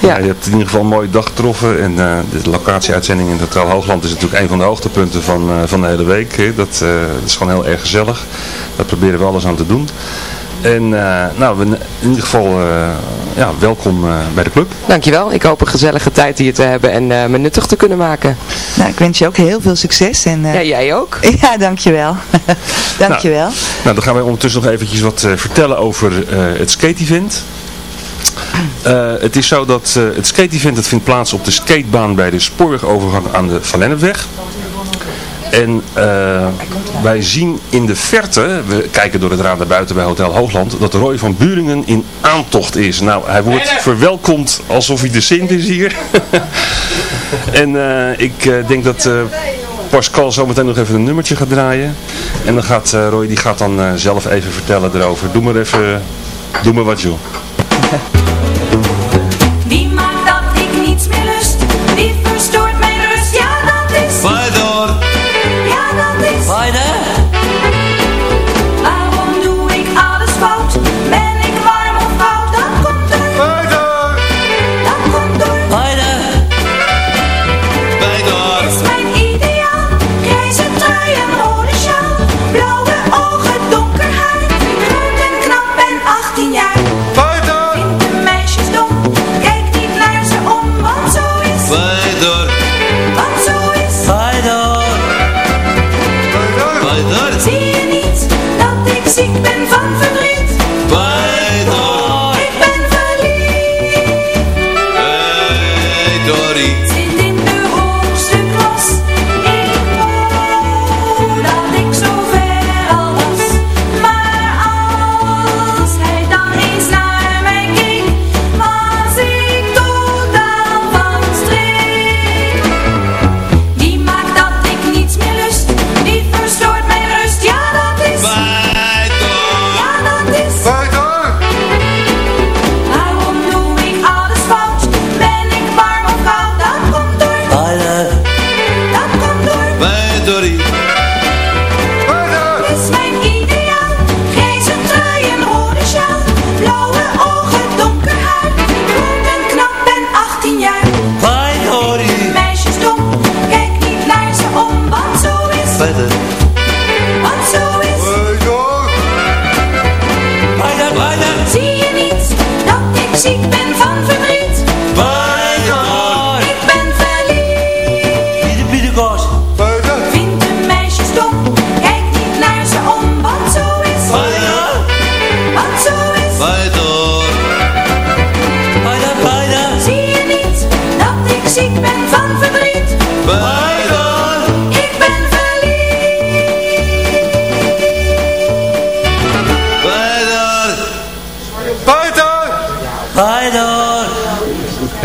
Ja. je hebt in ieder geval een mooie dag getroffen en uh, de locatieuitzending in Hotel Hoogland is natuurlijk een van de hoogtepunten van, uh, van de hele week. Hè. Dat, uh, dat is gewoon heel erg gezellig. Daar proberen we alles aan te doen. En uh, nou, in ieder geval uh, ja, welkom uh, bij de club. Dankjewel. Ik hoop een gezellige tijd hier te hebben en me nuttig te kunnen maken. Nou, ik wens je ook heel veel succes. En, ja, jij ook. Ja, dankjewel. dankjewel. Nou, nou, dan gaan wij ondertussen nog eventjes wat vertellen over het skate-event. Uh, het is zo dat uh, het skate-event dat vindt plaats op de skatebaan bij de spoorwegovergang aan de Van Lennepweg. En uh, wij zien in de verte, we kijken door het raam naar buiten bij Hotel Hoogland, dat Roy van Buringen in aantocht is. Nou, hij wordt verwelkomd alsof hij de Sint is hier. en uh, ik uh, denk dat Pascal zometeen nog even een nummertje gaat draaien. En dan gaat Roy, die gaat dan zelf even vertellen erover. Doe maar even, doe maar wat joh. Wie maakt dat ik niets meer ik ben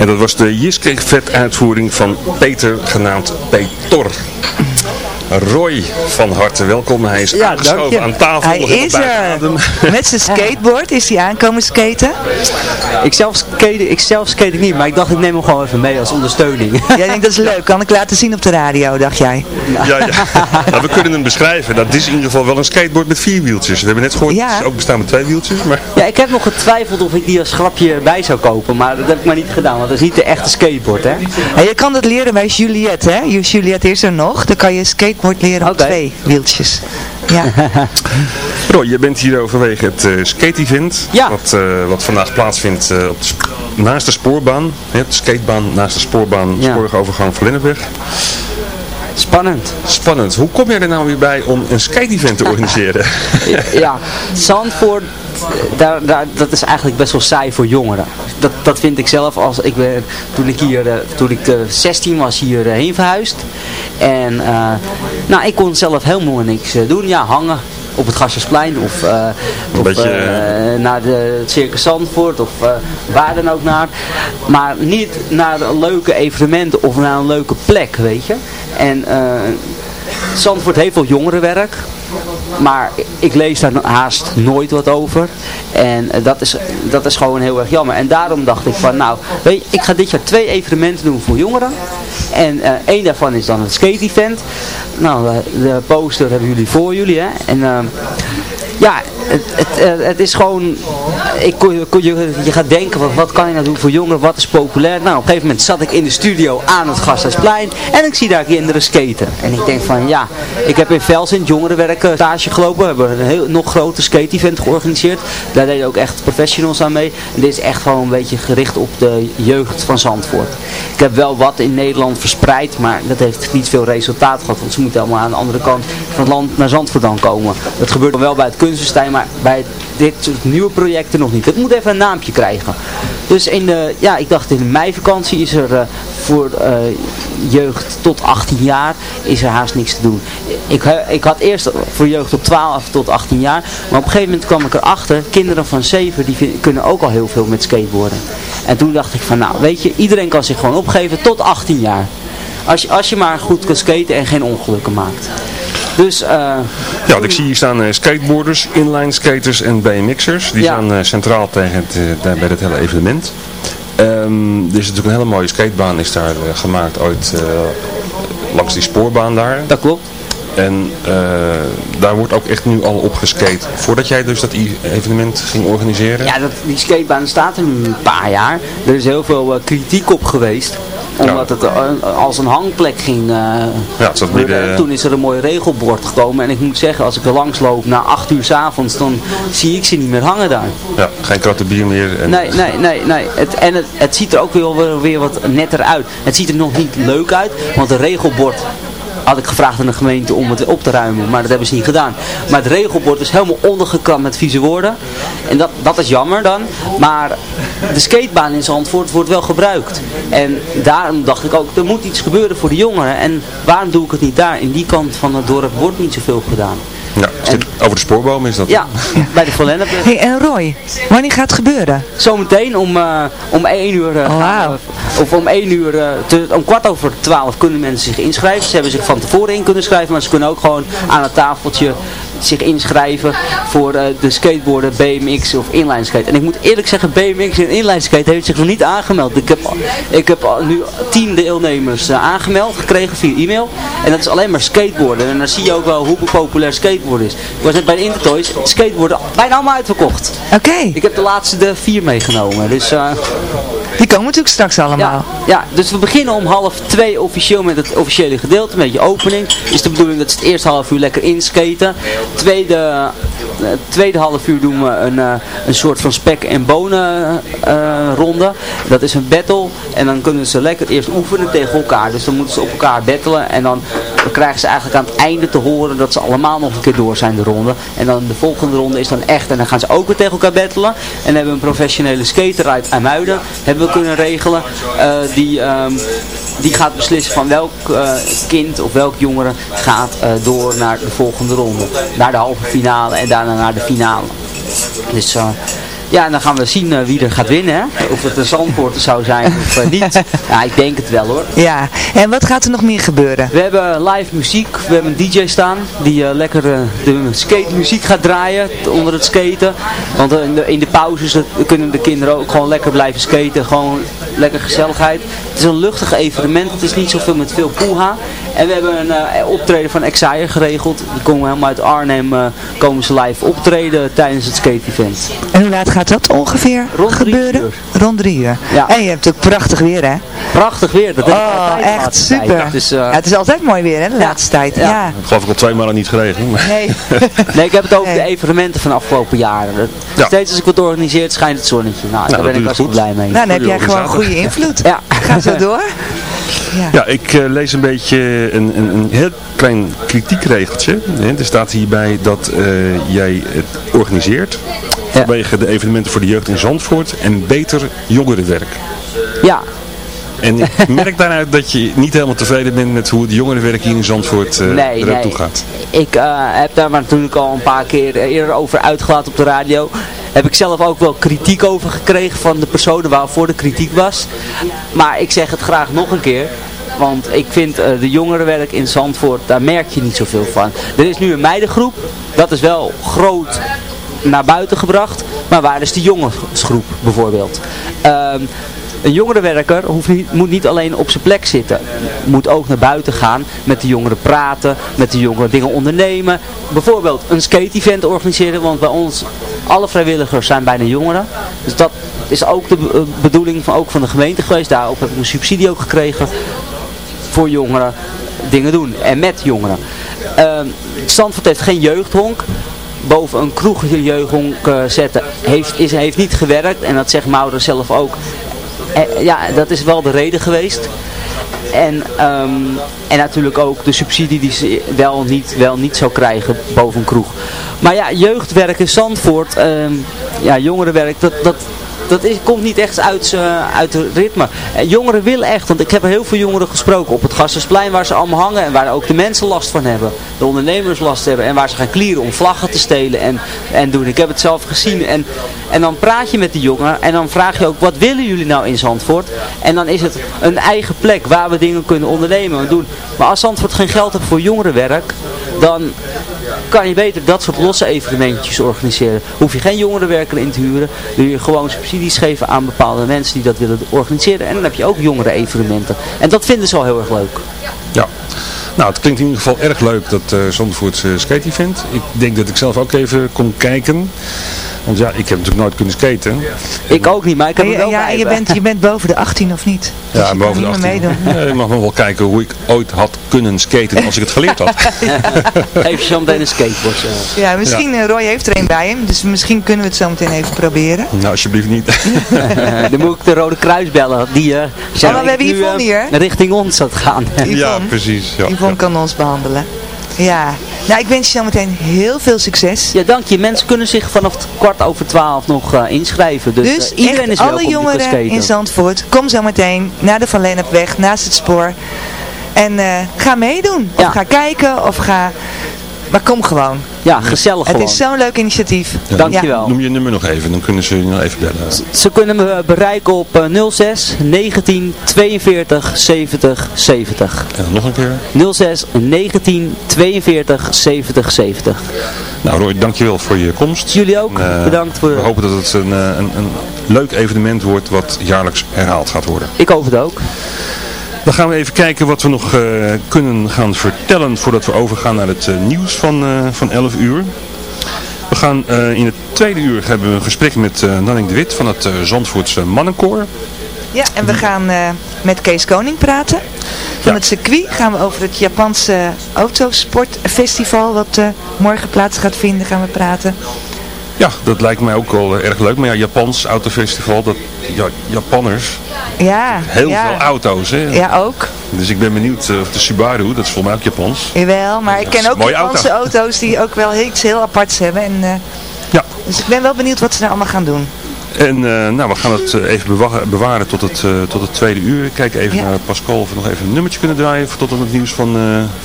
En dat was de Jiskek uitvoering van Peter, genaamd Petor. Roy, van harte welkom. Hij is Ja, aangeschoven aan tafel. Hij is er. adem. Met zijn skateboard is hij aankomen skaten. Ik zelf, skate, ik zelf skate ik niet, maar ik dacht ik neem hem gewoon even mee als ondersteuning. Jij denkt dat is leuk, kan ik laten zien op de radio, dacht jij? Ja, ja. Nou, we kunnen hem beschrijven. Dat is in ieder geval wel een skateboard met vier wieltjes. We hebben net gehoord Ja. dat ze ook bestaan met twee wieltjes. Maar Ja, ik heb nog getwijfeld of ik die als grapje bij zou kopen, maar dat heb ik maar niet gedaan, want dat is niet de echte skateboard, hè? En je kan dat leren bij Juliette, hè? Juliette is er nog. Dan kan je skateboard leren op twee wieltjes. Ja. Roy, je bent hier overwege het eh skate-event. Ja. Wat, eh, wat vandaag plaatsvindt eh, op de naast de spoorbaan. Hè, de skatebaan naast de spoorbaan, Ja. spoorige overgang van. Spannend. Spannend. Hoe kom je er nou weer bij om een skate-event te organiseren? Ja, Zandvoort, daar, daar, dat is eigenlijk best wel saai voor jongeren. Dat, dat vind ik zelf als ik ben, toen ik hier, eh, toen ik eh, 16 was, hierheen verhuisd. En eh, nou, ik kon zelf helemaal niks eh, doen. Ja, hangen op het Gassersplein of, eh, of beetje, eh, naar de het Circus Zandvoort of eh, waar dan ook naar. Maar niet naar een leuke evenementen of naar een leuke plek, weet je. En eh, Zandvoort heeft wel jongerenwerk. Maar ik lees daar haast nooit wat over. En eh, dat is, dat is gewoon heel erg jammer. En daarom dacht ik van, nou, weet je, ik ga dit jaar twee evenementen doen voor jongeren. En eh, één daarvan is dan het skate-event. Nou, de, de poster hebben jullie voor jullie, hè. En eh, ja, het, eh, het is gewoon, ik, je, je gaat denken, wat, wat kan je nou doen voor jongeren, wat is populair? Nou, op een gegeven moment zat ik in de studio aan het Gasthuisplein en ik zie daar kinderen skaten. En ik denk van, ja, ik heb in Vels in het jongerenwerk stage gelopen, we hebben een heel, nog groter skate-event georganiseerd. Daar deden ook echt professionals aan mee. En dit is echt gewoon een beetje gericht op de jeugd van Zandvoort. Ik heb wel wat in Nederland verspreid, maar dat heeft niet veel resultaat gehad, want ze moeten allemaal aan de andere kant van het land naar Zandvoort dan komen. Dat gebeurt wel bij het Kunstenstein, maar bij dit soort nieuwe projecten nog niet. Het moet even een naampje krijgen. Dus in de, ja, ik dacht in de meivakantie is er eh, voor eh, jeugd tot 18 jaar is er haast niks te doen. Ik, ik had eerst voor jeugd op 12 tot 18 jaar, maar op een gegeven moment kwam ik erachter, kinderen van 7 die kunnen ook al heel veel met skateboarden. En toen dacht ik van nou, weet je, iedereen kan zich gewoon opgeven tot 18 jaar. Als je, als je maar goed kan skaten en geen ongelukken maakt. Dus, eh, Ja, ik zie hier staan eh, skateboarders, inline skaters en BMX'ers. Die Ja. staan eh, centraal tegen het, bij dit hele evenement. Ehm, er is natuurlijk een hele mooie skatebaan is daar gemaakt ooit langs die spoorbaan daar. Dat klopt. En eh, daar wordt ook echt nu al op geskate. Voordat jij dus dat evenement ging organiseren? Ja, dat, die skatebaan staat er nu een paar jaar. Er is heel veel kritiek op geweest. Omdat het als een hangplek ging. eh, Ja, het zat midden- eh, Toen is er een mooi regelbord gekomen. En ik moet zeggen, als ik er langs loop na 8 uur s avonds, dan zie ik ze niet meer hangen daar. Ja, geen kratten bier meer. En, Nee, nee, nee, nee. Het, en het, het ziet er ook weer, weer, weer wat netter uit. Het ziet er nog niet leuk uit, want het regelbord had ik gevraagd aan de gemeente om het op te ruimen, maar dat hebben ze niet gedaan. Maar het regelbord is helemaal ondergekrant met vieze woorden. En dat, dat is jammer dan. Maar de skatebaan in Zandvoort wordt wel gebruikt. En daarom dacht ik ook, er moet iets gebeuren voor de jongeren. En waarom doe ik het niet daar? In die kant van het dorp wordt niet zoveel gedaan. Ja, over de spoorboom is dat? Ja, bij de Verlennepweg. Hey, en Roy, wanneer gaat het gebeuren? Zometeen om, eh om 1 uur, eh, we- of om 1 uur, eh, te- om kwart over 12 kunnen mensen zich inschrijven. Ze hebben zich van tevoren in kunnen schrijven, maar ze kunnen ook gewoon aan het tafeltje zich inschrijven voor eh, de skateboarden, BMX of inline skate. En ik moet eerlijk zeggen, BMX en inline skate heeft zich nog niet aangemeld. Ik heb, ik heb nu 10 deelnemers eh, aangemeld gekregen via e-mail. En dat is alleen maar skateboarden. En dan zie je ook wel hoe populair skateboarden is. Ik was net bij de Intertoys, skateboarden bijna allemaal uitverkocht. Oké. Ik heb de laatste de vier meegenomen. Dus, eh, Die komen natuurlijk straks allemaal. ja, dus we beginnen om half twee officieel met het officiële gedeelte, een beetje opening. Is de bedoeling dat ze het eerste half uur lekker inskaten. Tweede het tweede half uur doen we een, eh, een soort van spek en bonen eh, ronde. Dat is een battle en dan kunnen ze lekker eerst oefenen tegen elkaar. Dus dan moeten ze op elkaar battelen en dan krijgen ze eigenlijk aan het einde te horen dat ze allemaal nog een keer door zijn de ronde. En dan de volgende ronde is dan echt en dan gaan ze ook weer tegen elkaar battelen. En hebben we een professionele skater uit IJmuiden hebben we kunnen regelen. eh, die, ehm, die gaat beslissen van welk eh, kind of welk jongere gaat eh, door naar de volgende ronde. Naar de halve finale en daarna naar de finale. Dus eh, ja, en dan gaan we zien eh, wie er gaat winnen. Hè? Of het een Zandvoorter zou zijn of eh, niet. Ja, ik denk het wel hoor. Ja, en wat gaat er nog meer gebeuren? We hebben live muziek. We hebben een DJ staan die lekker de skate muziek gaat draaien onder het skaten. Want in, de, in de pauzes kunnen de kinderen ook gewoon lekker blijven skaten. Gewoon lekker gezelligheid. Het is een luchtig evenement. Het is niet zoveel met veel poeha. En we hebben een eh, optreden van Exire geregeld. Die komen helemaal uit Arnhem. eh, komen ze live optreden tijdens het skate event. En hoe laat gaat dat ongeveer gebeuren? Rond drie uur. Ja. En je hebt ook prachtig weer, hè? Prachtig weer. Dat oh, echt super. Dus, eh, ja, het is altijd mooi weer, hè, de laatste tijd. Ja. Het geloof ik al twee maanden niet geregend. Maar... Nee. Nee, ik heb het over de evenementen van de afgelopen jaren. Dat- Ja. Steeds als ik wat organiseer, schijnt het zonnetje. Nou, daar dat ben ik goed. blij mee. Nou, dan heb jij gewoon goede invloed. Ja. Ga zo door. Ja. Ja, ik eh, lees een beetje een, een, een heel klein kritiekregeltje. Hè. Er staat hierbij dat eh, jij het organiseert vanwege de evenementen voor de jeugd in Zandvoort en beter jongerenwerk. Ja. En ik merk daaruit dat je niet helemaal tevreden bent met hoe het jongerenwerk hier in Zandvoort eh Nee, erop nee. toe gaat. Ik heb daar maar natuurlijk al een paar keer eerder over uitgelaten op de radio. Heb ik zelf ook wel kritiek over gekregen van de personen waarvoor de kritiek was. Maar ik zeg het graag nog een keer. Want ik vind eh, de jongerenwerk in Zandvoort, daar merk je niet zoveel van. Er is nu een meidengroep. Dat is wel groot naar buiten gebracht. Maar waar is de jongensgroep bijvoorbeeld? Ehm, een jongerenwerker hoeft niet, moet niet alleen op zijn plek zitten. Moet ook naar buiten gaan, met de jongeren praten, met de jongeren dingen ondernemen. Bijvoorbeeld een skate-event organiseren, want bij ons alle vrijwilligers zijn bijna jongeren. Dus dat is ook de eh, bedoeling van, ook van de gemeente geweest. Daarop heb ik een subsidie ook gekregen voor jongeren dingen doen en met jongeren. Zandvoort heeft geen jeugdhonk. Boven een kroeg jeugdhonk eh, zetten heeft, is, heeft niet gewerkt. En dat zegt Mauro zelf ook. Eh, ja, dat is wel de reden geweest. En, ehm, en natuurlijk ook de subsidie die ze wel niet, wel niet zou krijgen boven kroeg. Maar ja, jeugdwerk in Zandvoort, ehm, ja, jongerenwerk, dat, dat, dat komt niet echt uit, uit het ritme. En jongeren willen echt, want ik heb heel veel jongeren gesproken op het Gassersplein waar ze allemaal hangen en waar ook de mensen last van hebben. De ondernemers last hebben en waar ze gaan klieren om vlaggen te stelen en, en doen. Ik heb het zelf gezien en, en dan praat je met die jongeren en dan vraag je ook, wat willen jullie nou in Zandvoort? En dan is het een eigen plek waar we dingen kunnen ondernemen en doen. Maar als Zandvoort geen geld heeft voor jongerenwerk, dan kan je beter dat soort losse evenementjes organiseren. Hoef je geen jongerenwerker in te huren. Wil je gewoon subsidies geven aan bepaalde mensen die dat willen organiseren. En dan heb je ook jongere evenementen. En dat vinden ze al heel erg leuk. Ja. Nou, het klinkt in ieder geval erg leuk dat uh, Zandvoortse skate event. Ik denk dat ik zelf ook even kon kijken. Want ja, ik heb natuurlijk nooit kunnen skaten. Ik ook niet, maar ik heb er je- wel ja, je bent, je bent boven de 18 of niet? Dus Ja, je boven de kan 18. niet meer meedoen. Ja, je mag nog wel kijken hoe ik ooit had kunnen skaten als ik het geleerd had. Je zo meteen een skateboard. Ja, misschien, eh, Roy heeft er een bij hem, dus misschien kunnen we het zo meteen even proberen. Nou, alsjeblieft niet. dan moet ik de Rode Kruis bellen. Die eh, zijn Oh, maar we hebben nu, Yvonne eh, hier. richting ons het gaan. ja, precies. Ja, Yvonne kan ons behandelen. Ja, nou ik wens je zo meteen heel veel succes. Ja, dank je. Mensen kunnen zich vanaf kwart over twaalf nog eh, inschrijven. Dus, Dus eh, iedereen echt is alle jongeren in Zandvoort, kom zo meteen naar de Van Lennepweg, naast het spoor. En eh, ga meedoen. Of ga kijken, of ga... Maar kom gewoon. Ja, gezellig Het gewoon. is zo'n leuk initiatief. Ja, Dankjewel. Noem je nummer nog even, dan kunnen ze je nog even bellen. Ze kunnen me bereiken op eh, 06 19 42 70 70. Ja, nog een keer. 06 19 42 70 70. Nou Roy, dankjewel voor je komst. Jullie ook. En, eh, Bedankt voor... We hopen dat het een, eh, een, een leuk evenement wordt wat jaarlijks herhaald gaat worden. Ik hoop het ook. Dan gaan we even kijken wat we nog eh, kunnen gaan vertellen voordat we overgaan naar het eh, nieuws van, eh, van 11 uur. We gaan in het tweede uur hebben we een gesprek met Nanning de Wit van het Zandvoortse Mannenkoor. Ja, en we gaan met Kees Koning praten. Van het circuit gaan we over het Japanse autosportfestival, wat morgen plaats gaat vinden, gaan we praten. Ja, dat lijkt mij ook wel erg leuk. Maar ja, Japans autofestival, dat, ja, Japanners, Ja, heel ja. veel auto's hè. Ja, ook. Dus ik ben benieuwd eh, of de Subaru, dat is volgens mij ook Japans. Jawel, maar ik ken ook Japanse auto. auto's die ook wel iets heel aparts hebben. En, eh, Ja. Dus ik ben wel benieuwd wat ze daar allemaal gaan doen. En eh, nou, we gaan het eh, even bewa- bewaren tot het, eh, tot het tweede uur. Ik Kijk even Ja. naar Pascal of we nog even een nummertje kunnen draaien voor tot aan het nieuws van,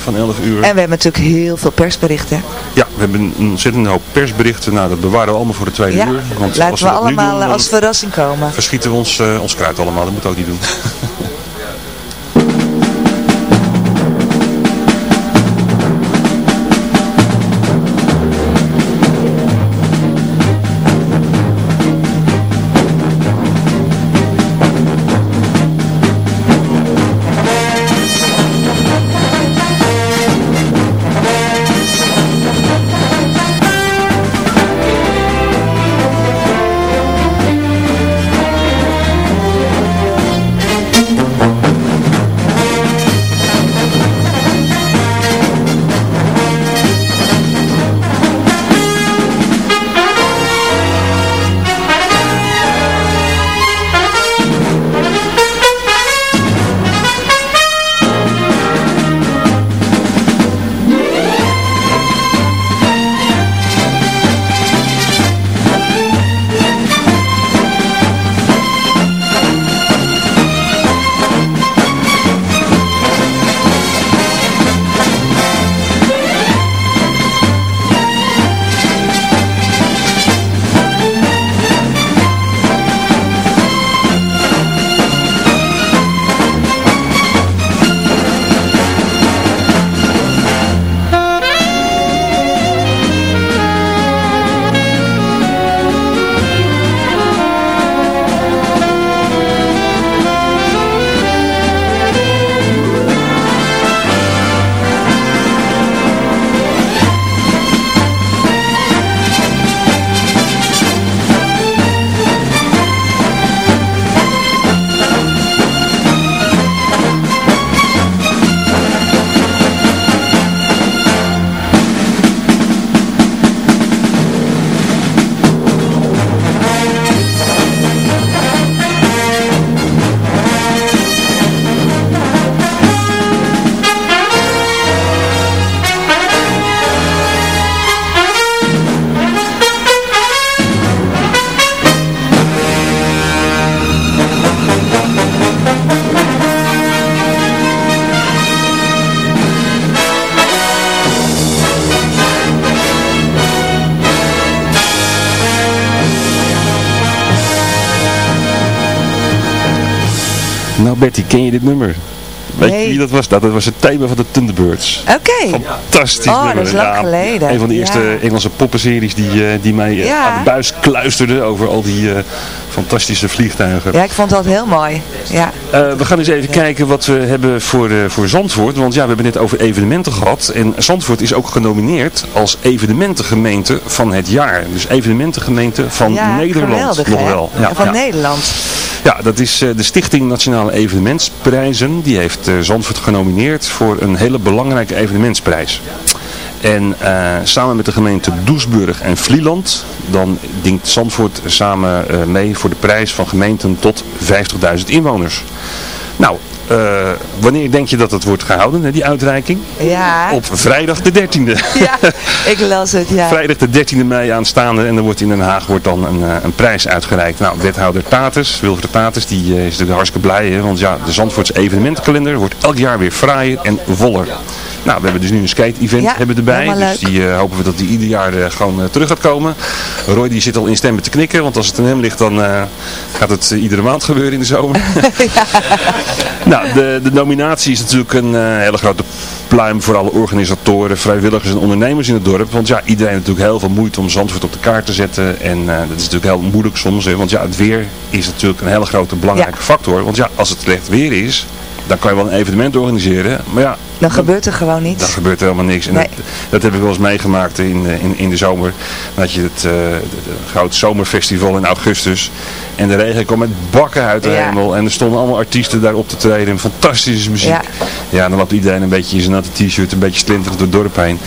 van 11 uur. En we hebben natuurlijk heel veel persberichten. Ja, we hebben een ontzettend hoop persberichten. Nou, dat bewaren we allemaal voor de tweede Ja, uur. Want laten als we allemaal doen, als verrassing komen. verschieten we ons, ons kruid allemaal. Dat moet ook niet doen. dat was? Nou, dat was het thema van de Thunderbirds. Oké. Fantastisch Oh, nummer. dat is lang Ja, geleden. Een van de eerste Ja. Engelse poppenseries die, eh, die mij eh, Ja. aan de buis kluisterde over al die eh, fantastische vliegtuigen. Ja, ik vond dat heel mooi. Ja. We gaan eens even kijken wat we hebben voor, voor Zandvoort. Want ja, we hebben net over evenementen gehad. En Zandvoort is ook genomineerd als evenementengemeente van het jaar. Dus evenementengemeente van Nederland geweldig, nog wel. Ja, van. Nederland. Ja, dat is eh, de Stichting Nationale Evenementsprijzen. Die heeft eh, Zandvoort genomineerd voor een hele belangrijke evenementsprijs. En eh, samen met de gemeente Doesburg en Vlieland, dan dingt Zandvoort samen mee voor de prijs van gemeenten tot 50.000 inwoners. Nou, eh, wanneer denk je dat het wordt gehouden, die uitreiking? Ja. Op vrijdag de 13e. Ja, ik las het, ja. Vrijdag de 13e mei aanstaande en er wordt in Den Haag wordt dan een, eh, een prijs uitgereikt. Nou, wethouder Taters, Wilfred Taters, die eh, is natuurlijk hartstikke blij. Hè, want ja, de Zandvoortse evenementenkalender wordt elk jaar weer fraaier en voller. Nou, we hebben dus nu een skate-event Ja, hebben erbij. Dus die eh, hopen we dat die ieder jaar eh, gewoon eh, terug gaat komen. Roy die zit al in stemmen te knikken, want als het aan hem ligt dan gaat het iedere maand gebeuren in de zomer. nou, de, de nominatie is natuurlijk een hele grote pluim voor alle organisatoren, vrijwilligers en ondernemers in het dorp. Want ja, iedereen heeft natuurlijk heel veel moeite om Zandvoort op de kaart te zetten. En dat is natuurlijk heel moeilijk soms. Hè, want ja, het weer is natuurlijk een hele grote belangrijke factor. Want ja, als het slecht weer is, dan kan je wel een evenement organiseren. Maar ja, Dan gebeurt er gewoon niets. dan gebeurt er helemaal niks. En Nee. dat, dat heb ik wel eens meegemaakt in, eh, in, in de zomer. Had je het uh, groot zomerfestival in augustus. En de regen kwam met bakken uit de Ja. hemel. En er stonden allemaal artiesten daar op te treden. Fantastische muziek. Ja. Ja, dan loopt iedereen een beetje in zijn natte t-shirt, een beetje slinterend door het dorp heen.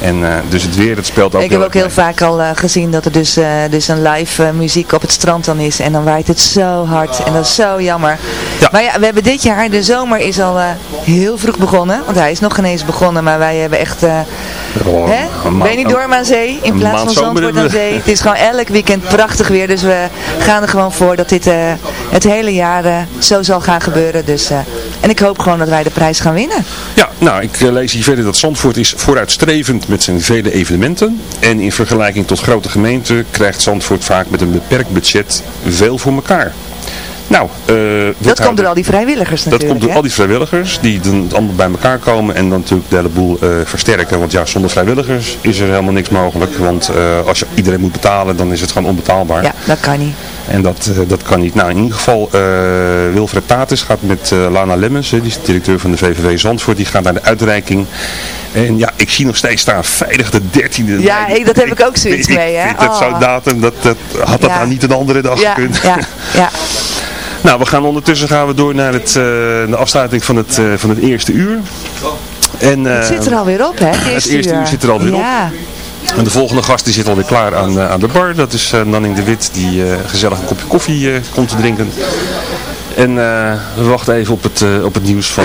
En eh, dus het weer, het speelt ook ik heb ook heel mee. vaak al gezien dat er dus, dus een live muziek op het strand dan is. En dan waait het zo hard. En dat is zo jammer. Maar ja, we hebben dit jaar, de zomer is al eh, heel vroeg begonnen. Want hij is nog geen eens begonnen. Maar wij hebben echt... hè? een maand- Benidorm aan zee in plaats van zomer Zandvoort aan zee. Het is gewoon elk weekend prachtig weer. Dus we gaan er gewoon voor dat dit eh, het hele jaar zo zal gaan gebeuren. Dus, en ik hoop gewoon dat wij de prijs gaan winnen. Ja, nou, ik lees hier verder dat Zandvoort is vooruitstrevend met zijn vele evenementen. En in vergelijking tot grote gemeenten krijgt Zandvoort vaak met een beperkt budget veel voor elkaar. Nou, eh, Dat komt door al die vrijwilligers Dat natuurlijk. komt door hè? al die vrijwilligers die dan allemaal bij elkaar komen en dan natuurlijk de hele boel eh, versterken. Want ja, zonder vrijwilligers is er helemaal niks mogelijk. Want eh, als je iedereen moet betalen, dan is het gewoon onbetaalbaar. Ja, dat kan niet. En dat, dat kan niet. Nou, in ieder geval, Wilfred Tatus gaat met Lana Lemmens, die is de directeur van de VVV Zandvoort, die gaat naar de uitreiking. En ja, ik zie nog steeds staan, veilig de 13e. Ja, ik- dat heb ik ook zoiets ik, mee, hè. Dat Oh. zo'n datum, dat, dat, had dat Ja. nou niet een andere dag Ja, gekund? ja, ja. Nou, we gaan ondertussen gaan we door naar het, eh, de afsluiting van het, eh, van het eerste uur. En, Het eh, zit er alweer op, hè? Het het eerste, uur zit er alweer op. ja. En de volgende gast die zit alweer klaar aan, eh, aan de bar. Dat is eh, Nanning de Wit die eh, gezellig een kopje koffie eh, komt te drinken. En eh, we wachten even op het, eh, op het nieuws van...